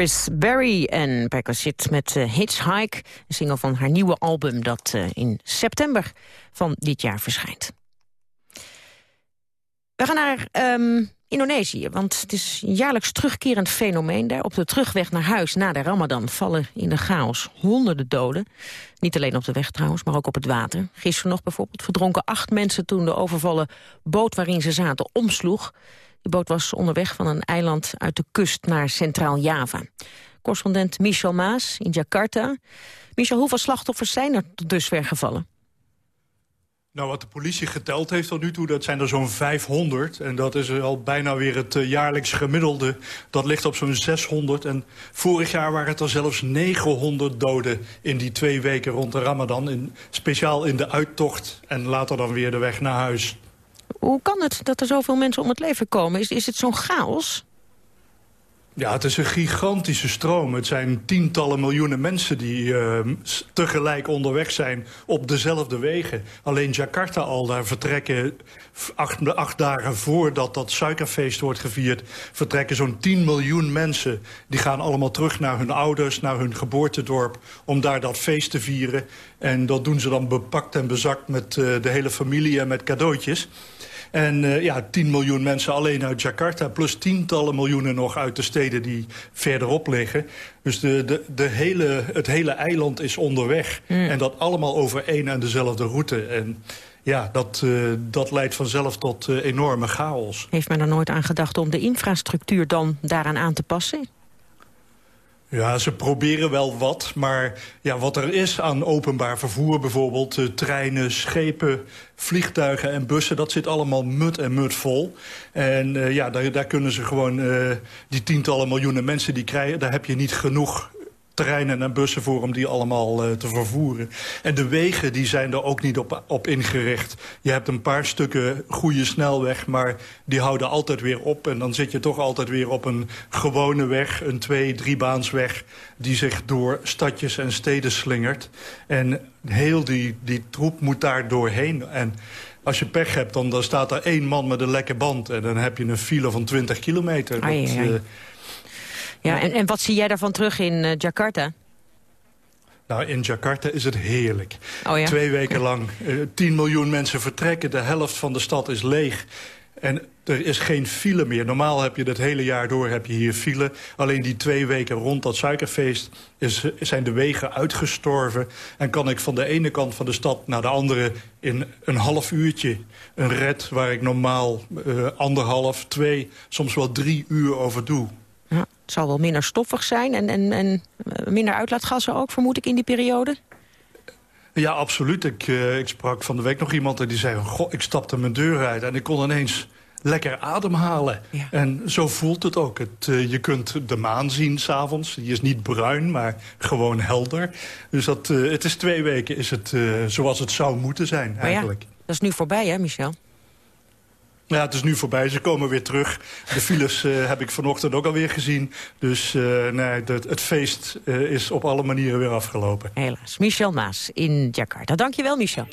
Chris Berry en Percocet met eh, Hitchhike, een single van haar nieuwe album dat eh, in september van dit jaar verschijnt. We gaan naar ehm, Indonesië, want het is een jaarlijks terugkerend fenomeen daar. Op de terugweg naar huis na de ramadan vallen in de chaos honderden doden. Niet alleen op de weg trouwens, maar ook op het water. Gisteren nog bijvoorbeeld verdronken acht mensen toen de overvallen boot waarin ze zaten omsloeg. Die boot was onderweg van een eiland uit de kust naar Centraal-Java. Correspondent Michel Maas in Jakarta. Michel, hoeveel slachtoffers zijn er tot dusver gevallen? Nou, wat de politie geteld heeft tot nu toe, dat zijn er zo'n 500. En dat is al bijna weer het uh, jaarlijks gemiddelde. Dat ligt op zo'n 600. En vorig jaar waren het er zelfs 900 doden in die twee weken rond de Ramadan. In, speciaal in de uittocht en later dan weer de weg naar huis. Hoe kan het dat er zoveel mensen om het leven komen? Is, is het zo'n chaos? Ja, het is een gigantische stroom. Het zijn tientallen miljoenen mensen die uh, tegelijk onderweg zijn op dezelfde wegen. Alleen Jakarta al, daar vertrekken acht, acht dagen voordat dat suikerfeest wordt gevierd... vertrekken zo'n 10 miljoen mensen. Die gaan allemaal terug naar hun ouders, naar hun geboortedorp... om daar dat feest te vieren. En dat doen ze dan bepakt en bezakt met uh, de hele familie en met cadeautjes. En uh, ja, 10 miljoen mensen alleen uit Jakarta... plus tientallen miljoenen nog uit de steden die verderop liggen. Dus de, de, de hele, het hele eiland is onderweg. Mm. En dat allemaal over één en dezelfde route. En ja, dat, uh, dat leidt vanzelf tot uh, enorme chaos. Heeft men er nooit aan gedacht om de infrastructuur dan daaraan aan te passen? Ja, ze proberen wel wat, maar ja, wat er is aan openbaar vervoer... bijvoorbeeld uh, treinen, schepen, vliegtuigen en bussen... dat zit allemaal mut en mut vol. En uh, ja, daar, daar kunnen ze gewoon... Uh, die tientallen miljoenen mensen die krijgen... daar heb je niet genoeg treinen en bussen voor om die allemaal eh, te vervoeren. En de wegen die zijn er ook niet op, op ingericht. Je hebt een paar stukken goede snelweg, maar die houden altijd weer op. En dan zit je toch altijd weer op een gewone weg, een twee, driebaansweg... die zich door stadjes en steden slingert. En heel die, die troep moet daar doorheen. En als je pech hebt, dan, dan staat er één man met een lekke band... en dan heb je een file van 20 kilometer. Ai, Dat, ai, ai. eh, Ja, en, en wat zie jij daarvan terug in eh, Jakarta? Nou, in Jakarta is het heerlijk. Oh ja? Twee weken lang. eh, 10 miljoen mensen vertrekken. De helft van de stad is leeg. En er is geen file meer. Normaal heb je het hele jaar door heb je hier file. Alleen die twee weken rond dat suikerfeest is, zijn de wegen uitgestorven. En kan ik van de ene kant van de stad naar de andere in een half uurtje. Een red waar ik normaal eh, anderhalf, twee, soms wel drie uur over doe. Ja, het zal wel minder stoffig zijn en, en, en eh, minder uitlaatgassen ook, vermoed ik, in die periode. Ja, absoluut. Ik, eh, ik sprak van de week nog iemand en die zei... Goh, ik stapte mijn deur uit en ik kon ineens lekker ademhalen. En zo voelt het ook. Het, eh, je kunt de maan zien s'avonds. Die is niet bruin, maar gewoon helder. Dus dat, het is twee weken is het, zoals het zou moeten zijn Maar ja, eigenlijk. dat is nu voorbij, hè, Michel? Ja, het is nu voorbij. Ze komen weer terug. De files eh, heb ik vanochtend ook alweer gezien. Dus eh, nee, de- het feest eh, is op alle manieren weer afgelopen. Helaas. Michel Maas in Jakarta. Dankjewel, Michel.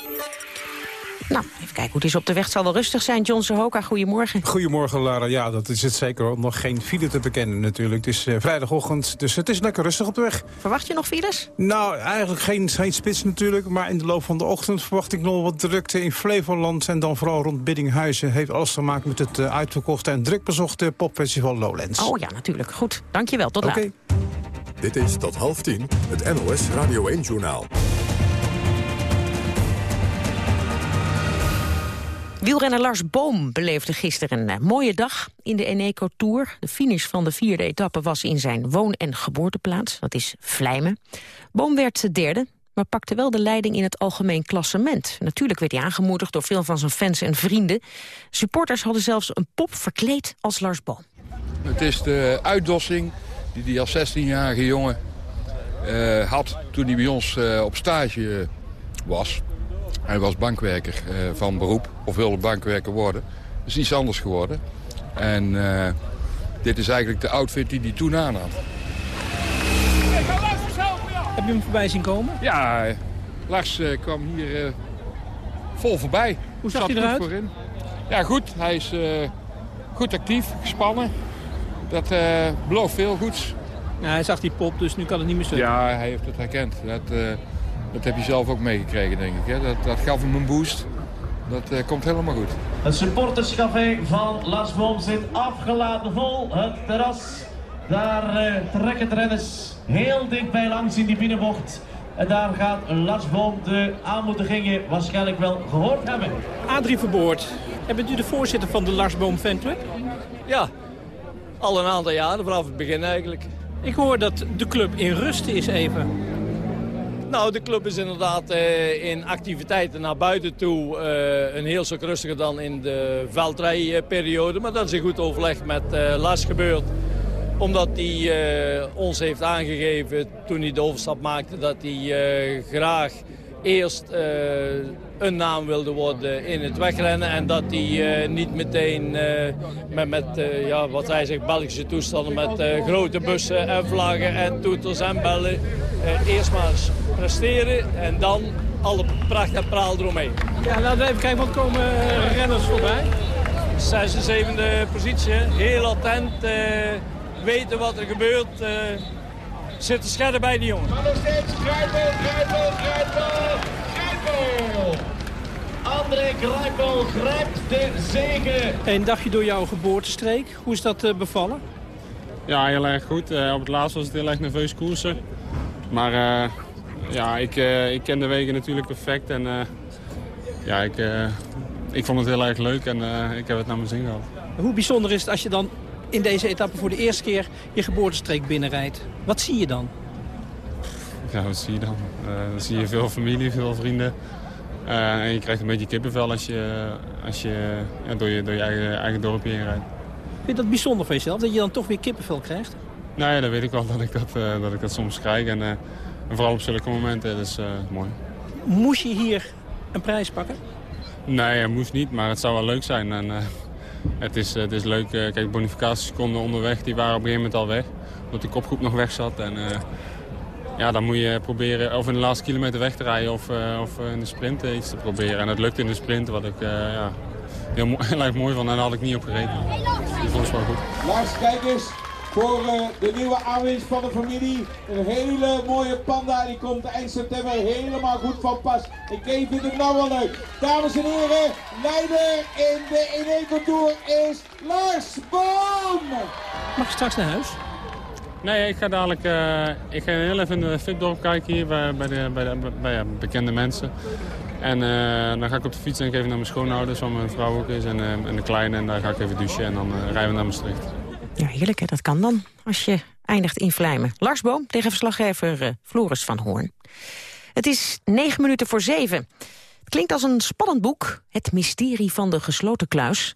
Nou, even kijken hoe het is op de weg. Het zal wel rustig zijn. John Sohoka, goedemorgen. Goedemorgen, Lara. Ja, dat is het zeker. Nog geen file te bekennen natuurlijk. Het is eh, vrijdagochtend, dus het is lekker rustig op de weg. Verwacht je nog files? Nou, eigenlijk geen, geen spits natuurlijk. Maar in de loop van de ochtend verwacht ik nog wat drukte in Flevoland. En dan vooral rond Biddinghuizen. Heeft alles te maken met het eh, uitverkochte en druk bezochte popfestival Lowlands. Oh ja, natuurlijk. Goed. Dankjewel. Tot later. Dit is tot half tien het NOS Radio 1-journaal. Wielrenner Lars Boom beleefde gisteren een eh, mooie dag in de Eneco Tour. De finish van de vierde etappe was in zijn woon- en geboorteplaats. Dat is Vlijmen. Boom werd derde, maar pakte wel de leiding in het algemeen klassement. Natuurlijk werd hij aangemoedigd door veel van zijn fans en vrienden. Supporters hadden zelfs een pop verkleed als Lars Boom. Het is de uitdossing die hij als 16-jarige jongen eh, had toen hij bij ons eh, op stage was. Hij was bankwerker eh, van beroep, of wilde bankwerker worden. Dat is iets anders geworden. En eh, dit is eigenlijk de outfit die hij toen aan had. Heb je hem voorbij zien komen? Ja, Lars eh, kwam hier vol voorbij. Hoe zag Zat hij eruit? voorin. Ja, goed. Hij is goed actief, gespannen. Dat eh belooft veel goeds. Ja, hij zag die pop, dus nu kan het niet meer stuk. Ja, hij heeft het herkend. Dat, dat heb je zelf ook meegekregen, denk ik. Hè? Dat, dat gaf hem een boost. Dat eh, komt helemaal goed. Het supporterscafé van Lars Boom zit afgeladen vol. Het terras, daar eh, trekken de renners heel dichtbij langs in die binnenbocht. En daar gaat Lars Boom de aanmoedigingen waarschijnlijk wel gehoord hebben. Adrie Verboord, en bent u de voorzitter van de Lars Boom Fanclub? Ja, al een aantal jaren, vanaf het begin eigenlijk. Ik hoor dat de club in rust is even. Nou, de club is inderdaad eh, in activiteiten naar buiten toe eh, een heel stuk rustiger dan in de veldrijperiode. Maar dat is in goed overleg met eh, Lars gebeurd. Omdat hij ons heeft aangegeven toen hij de overstap maakte dat hij graag eerst een naam wilde worden in het wegrennen. En dat hij eh, niet meteen eh, met, met eh, ja, wat wij zeggen Belgische toestanden met eh, grote bussen en vlaggen en toeters en bellen. eh, eerst maar eens presteren en dan alle pracht en praal eromheen. Ja, laten we even kijken, wat komen renners voorbij? Zesde, zevende positie, hè. heel attent, eh, weten wat er gebeurt. eh zitten scherp bij die jongen. Maar nog steeds Grijpel, Grijpel, Grijpel, André Grijpel grijpt de zegen. Een dagje door jouw geboortestreek. Hoe is dat eh, bevallen? Ja, heel erg goed. Eh, op het laatst was het heel erg nerveus koersen. Maar eh, ja, ik, eh, ik ken de wegen natuurlijk perfect. En eh, ja, ik, eh, ik vond het heel erg leuk en eh, ik heb het naar mijn zin gehad. Hoe bijzonder is het als je dan in deze etappe voor de eerste keer je geboortestreek binnenrijdt? Wat zie je dan? Ja, wat zie je dan? Eh, dan zie je veel familie, veel vrienden. Eh, en je krijgt een beetje kippenvel als je, als je ja, door je, door je eigen, eigen dorpje heen rijdt. Vind je dat bijzonder van jezelf, dat je dan toch weer kippenvel krijgt? Nou ja, dat weet ik wel dat ik dat, eh, dat, ik dat soms krijg. En, en vooral op zulke momenten, dat is mooi. Moest je hier een prijs pakken? Nee, dat moest niet, maar het zou wel leuk zijn. En, het, is, het is leuk. kijk, bonificatieseconden onderweg, die waren op een gegeven moment al weg. Omdat de kopgroep nog weg zat. En, ja, dan moet je proberen of in de laatste kilometer weg te rijden of, eh, of in de sprint eh, iets te proberen. En dat lukt in de sprint, wat ik eh, ja, heel, mo- heel erg mooi vond. En daar had ik niet op gerekend. Die vond ik wel goed. Lars, kijk eens. Voor eh, de nieuwe aanwinst van de familie. Een hele mooie panda. Die komt eind september helemaal goed van pas. En Kay vindt het nou wel leuk. Dames en heren, leider in de Ineco Tour is Lars Boom. Mag ik straks naar huis? Nee, ik ga dadelijk eh, ik ga heel even in de Fitdorp kijken hier bij, bij, de, bij, de, bij ja, bekende mensen. En eh, dan ga ik op de fiets en ik even naar mijn schoonouders, waar mijn vrouw ook is, en, eh, en de kleine. En daar ga ik even douchen en dan rijden we naar Maastricht. Ja, heerlijk dat kan dan, als je eindigt in Vlijmen. Lars Boom tegen verslaggever Floris van Hoorn. Het is negen minuten voor zeven. Het klinkt als een spannend boek, Het mysterie van de gesloten kluis.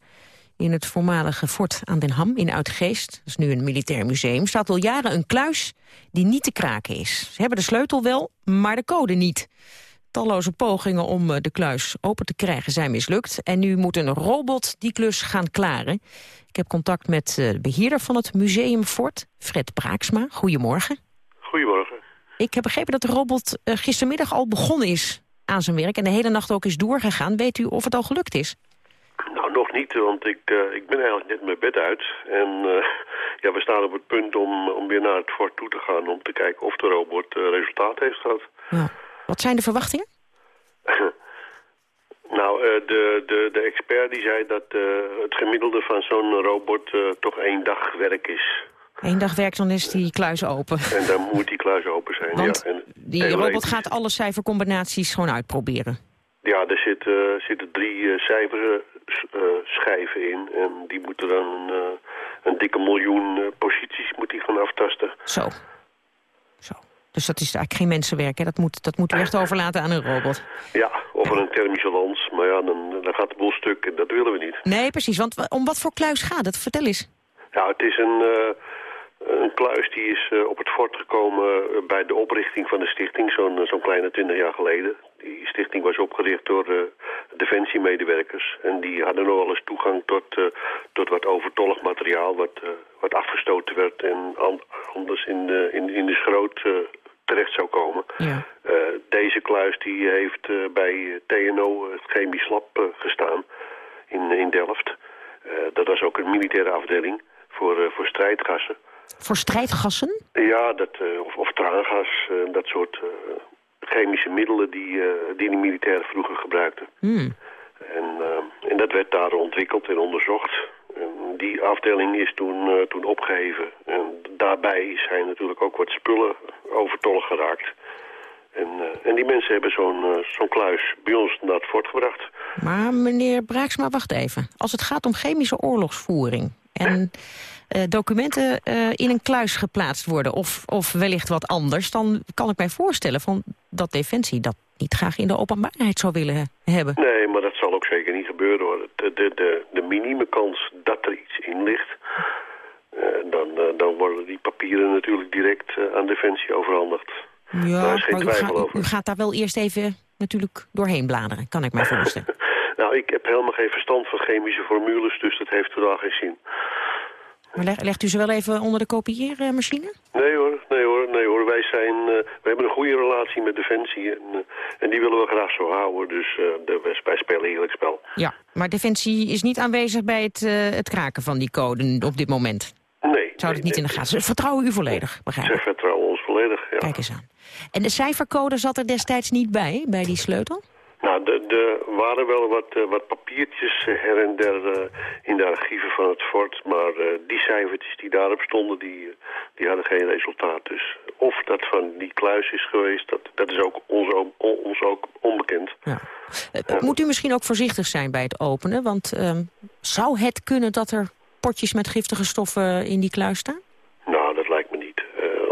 In het voormalige fort aan den Ham in Uitgeest, dat is nu een militair museum... staat al jaren een kluis die niet te kraken is. Ze hebben de sleutel wel, maar de code niet. Talloze pogingen om eh, de kluis open te krijgen zijn mislukt. En nu moet een robot die klus gaan klaren. Ik heb contact met eh, de beheerder van het museum Fort, Fred Braaksma. Goedemorgen. Goedemorgen. Ik heb begrepen dat de robot eh, gistermiddag al begonnen is aan zijn werk... en de hele nacht ook is doorgegaan. Weet u of het al gelukt is? Want ik, eh, ik ben eigenlijk net mijn bed uit. En eh, ja, we staan op het punt om, om weer naar het fort toe te gaan... om te kijken of de robot eh, resultaat heeft gehad. Wat zijn de verwachtingen? nou, de, de, de expert die zei dat het gemiddelde van zo'n robot toch één dag werk is. Eén dag werkt, dan is die kluis open. En dan moet die kluis open zijn. Want ja. En Die robot gaat alle cijfercombinaties gewoon uitproberen. Ja, er zitten, zitten drie eh, cijferen eh, schijven in. En die moeten dan een, eh, een dikke miljoen eh, posities moet die gaan aftasten. Zo. Zo. Dus dat is eigenlijk geen mensenwerk, hè? Dat moet, dat moet u echt overlaten aan een robot. Ja, of een thermische lans. Maar ja, dan, dan gaat de boel stuk en dat willen we niet. Nee, precies. Want wa- om wat voor kluis gaat het? Vertel eens. Ja, het is een, eh, een kluis die is eh, op het fort gekomen eh, bij de oprichting van de stichting, zo'n zo'n kleine twintig jaar geleden. Die stichting was opgericht door eh, defensiemedewerkers. En die hadden nog wel eens toegang tot, eh, tot wat overtollig materiaal wat, eh, wat afgestoten werd en an- anders in de, in, in de schroot terecht zou komen. Ja. Deze kluis die heeft bij TNO, het chemisch lab, gestaan in, in Delft. Dat was ook een militaire afdeling voor, voor strijdgassen. Voor strijdgassen? Ja, dat, of, of traangas, dat soort chemische middelen die, eh, die de militairen vroeger gebruikten. Hmm. En, eh, en dat werd daar ontwikkeld en onderzocht. En die afdeling is toen, eh, toen opgeheven. En daarbij zijn natuurlijk ook wat spullen overtollig geraakt. En, en die mensen hebben zo'n zo'n kluis bij ons naar het fort gebracht. Maar meneer Braaksma, wacht even. Als het gaat om chemische oorlogsvoering... en eh, documenten eh, in een kluis geplaatst worden... Of, of wellicht wat anders... dan kan ik mij voorstellen van dat Defensie dat niet graag in de openbaarheid zou willen hebben. Nee, maar dat zal ook zeker niet gebeuren hoor. De, de, de, de minieme kans dat er iets in ligt... eh, dan, dan worden die papieren natuurlijk direct aan Defensie overhandigd. Ja, Daar is geen maar u, twijfel gaat- over. u gaat daar wel eerst even natuurlijk doorheen bladeren, kan ik mij voorstellen. Nou, ik heb helemaal geen verstand van chemische formules, dus dat heeft totaal geen zin. Maar leg- legt u ze wel even onder de kopieermachine? Nee hoor, nee hoor, nee hoor. Wij, zijn, eh, we hebben een goede relatie met Defensie en, eh, en die willen we graag zo houden. Dus de, wij- wij spelen eerlijk spel. Ja, maar Defensie is niet aanwezig bij het, het kraken van die code op dit moment. Nee. Zou het niet in de gaten? Ze vertrouwen u volledig, begrijp ik. Ze vertrouwen ons volledig, ja. Kijk eens aan. En de cijfercode zat er destijds niet bij, bij die sleutel? Nou, er waren wel wat, eh, wat papiertjes eh, her en der eh, in de archieven van het fort. Maar die cijfertjes die daarop stonden, die, die hadden geen resultaat. Dus of dat van die kluis is geweest, dat, dat is ook ons, ook- ons ook onbekend. Eh, Moet u misschien ook voorzichtig zijn bij het openen? Want ehm, zou het kunnen dat er potjes met giftige stoffen in die kluis staan? Nou, dat lijkt me niet.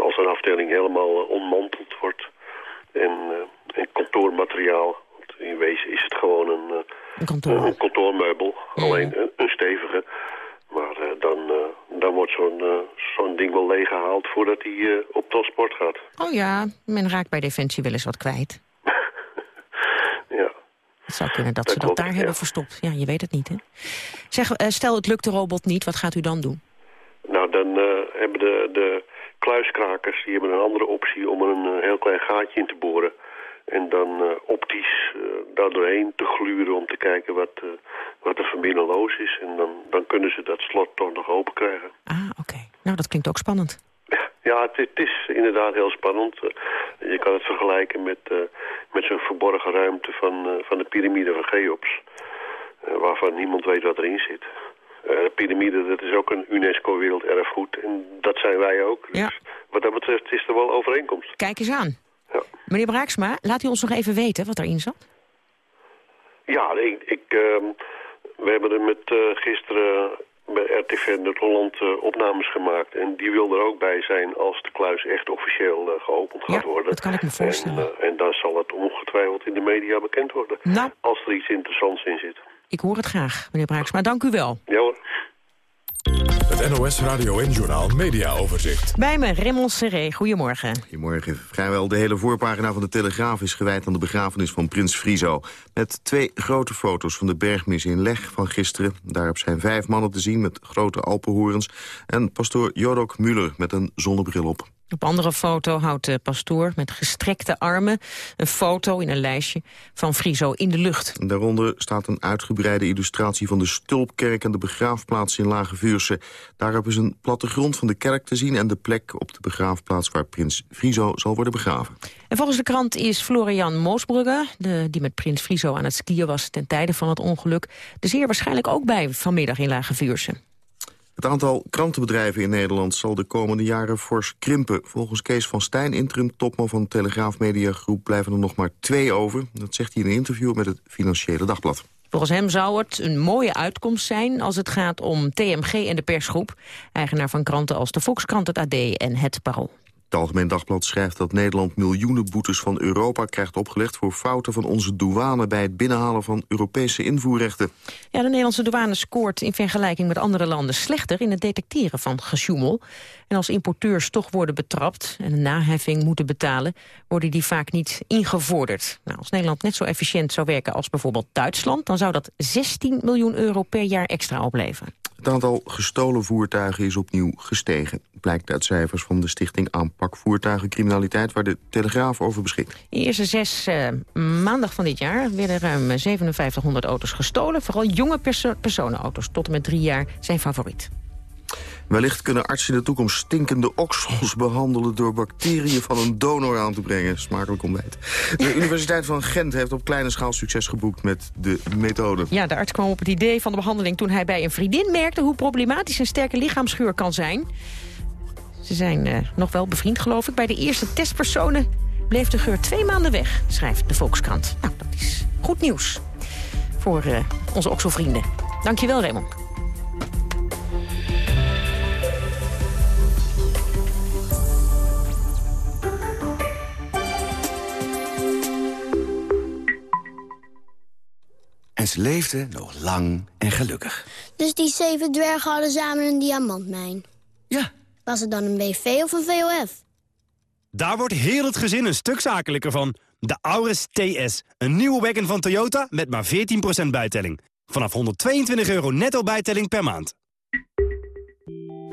Als een afdeling helemaal ontmanteld wordt en, en kantoormateriaal... in wezen is het gewoon een, eh, Een kantoor. een kantoormeubel, alleen een, een stevige... Maar eh, dan, eh, dan wordt zo'n eh, zo'n ding wel leeggehaald voordat hij eh, op transport gaat. Oh ja, men raakt bij Defensie wel eens wat kwijt. Ja. Het zou kunnen dat, Dat ze dat daar ja. hebben verstopt. Ja, je weet het niet, hè? Zeg, eh, stel het lukt de robot niet, wat gaat u dan doen? Nou, dan eh, hebben de, de kluiskrakers die hebben een andere optie om er een eh, heel klein gaatje in te boren. En dan eh, optisch eh, daar doorheen te gluren om te kijken wat, eh, wat er van binnen los is. En dan, dan kunnen ze dat slot toch nog open krijgen. Nou, dat klinkt ook spannend. Ja, het, het is inderdaad heel spannend. Je kan het vergelijken met, met zo'n verborgen ruimte van, van de piramide van Cheops. waarvan niemand weet wat erin zit. De piramide, dat is ook een UNESCO-werelderfgoed. En dat zijn wij ook. Ja. Dus wat dat betreft is er wel overeenkomst. Kijk eens aan. Meneer Braaksma, laat u ons nog even weten wat erin zat. Ja, ik, ik, ehm, we hebben er met eh, gisteren bij RTV Noord-Holland eh, opnames gemaakt. En die wil er ook bij zijn als de kluis echt officieel eh, geopend gaat worden. dat kan ik me voorstellen. En, en dan zal het ongetwijfeld in de media bekend worden. Nou. Als er iets interessants in zit. Ik hoor het graag, meneer Braaksma. Dank u wel. Ja hoor. Het NOS Radio en Journaal Media Overzicht. Bij me, Raymond Serré. Goedemorgen. Goedemorgen. Vrijwel de hele voorpagina van de Telegraaf is gewijd aan de begrafenis van prins Friso. Met twee grote foto's van de bergmis in Leg van gisteren. Daarop zijn vijf mannen te zien met grote alpenhoorns. En pastoor Jodok Muller met een zonnebril op. Op andere foto houdt de pastoor met gestrekte armen... een foto in een lijstje van Friso in de lucht. Daaronder staat een uitgebreide illustratie van de Stulpkerk en de begraafplaats in Lage Vuurse. Daarop is een plattegrond van de kerk te zien en de plek op de begraafplaats waar prins Friso zal worden begraven. En volgens de krant is Florian Moosbrugge... De, die met prins Friso aan het skiën was ten tijde van het ongeluk... er zeer waarschijnlijk ook bij vanmiddag in Lage Vuurse. Het aantal krantenbedrijven in Nederland zal de komende jaren fors krimpen. Volgens Kees van Stijn, interim-topman van de Telegraaf Media Groep... blijven er nog maar twee over. Dat zegt hij in een interview met het Financiële Dagblad. Volgens hem zou het een mooie uitkomst zijn als het gaat om TMG en de persgroep. Eigenaar van kranten als de Volkskrant, het AD en het Parool. Het Algemeen Dagblad schrijft dat Nederland miljoenen boetes van Europa krijgt opgelegd... voor fouten van onze douane bij het binnenhalen van Europese invoerrechten. Ja, de Nederlandse douane scoort in vergelijking met andere landen slechter in het detecteren van gesjoemel. En als importeurs toch worden betrapt en een naheffing moeten betalen, worden die vaak niet ingevorderd. Nou, als Nederland net zo efficiënt zou werken als bijvoorbeeld Duitsland, dan zou dat 16 miljoen euro per jaar extra opleveren. Het aantal gestolen voertuigen is opnieuw gestegen. Blijkt uit cijfers van de Stichting Aanpak Voertuigencriminaliteit... waar de Telegraaf over beschikt. In de eerste zes eh, maandag van dit jaar werden ruim 5700 auto's gestolen. Vooral jonge perso personenauto's tot en met drie jaar zijn favoriet. Wellicht kunnen artsen in de toekomst stinkende oksels behandelen... door bacteriën van een donor aan te brengen. Smakelijk ontbijt. De Universiteit van Gent heeft op kleine schaal succes geboekt met de methode. Ja, de arts kwam op het idee van de behandeling toen hij bij een vriendin merkte... hoe problematisch een sterke lichaamsgeur kan zijn. Ze zijn eh, nog wel bevriend, geloof ik. Bij de eerste testpersonen bleef de geur twee maanden weg, schrijft de Volkskrant. Nou, dat is goed nieuws voor eh, onze okselvrienden. Dankjewel, Raymond. En ze leefden nog lang en gelukkig. Dus die zeven dwergen hadden samen een diamantmijn? Ja. Was het dan een BV of een VOF? Daar wordt heel het gezin een stuk zakelijker van. De Auris TS, een nieuwe wagon van Toyota met maar 14% bijtelling. Vanaf 122 euro netto bijtelling per maand.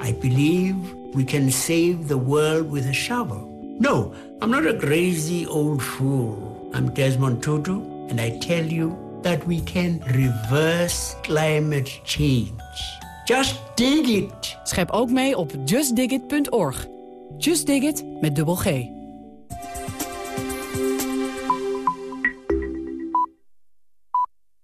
I believe we can save the world with a shovel. No, I'm not a crazy old fool. I'm Desmond Tutu, and I tell you that we can reverse climate change. Just dig it. Schep ook mee op justdigit.org. Just Dig It met dubbel G.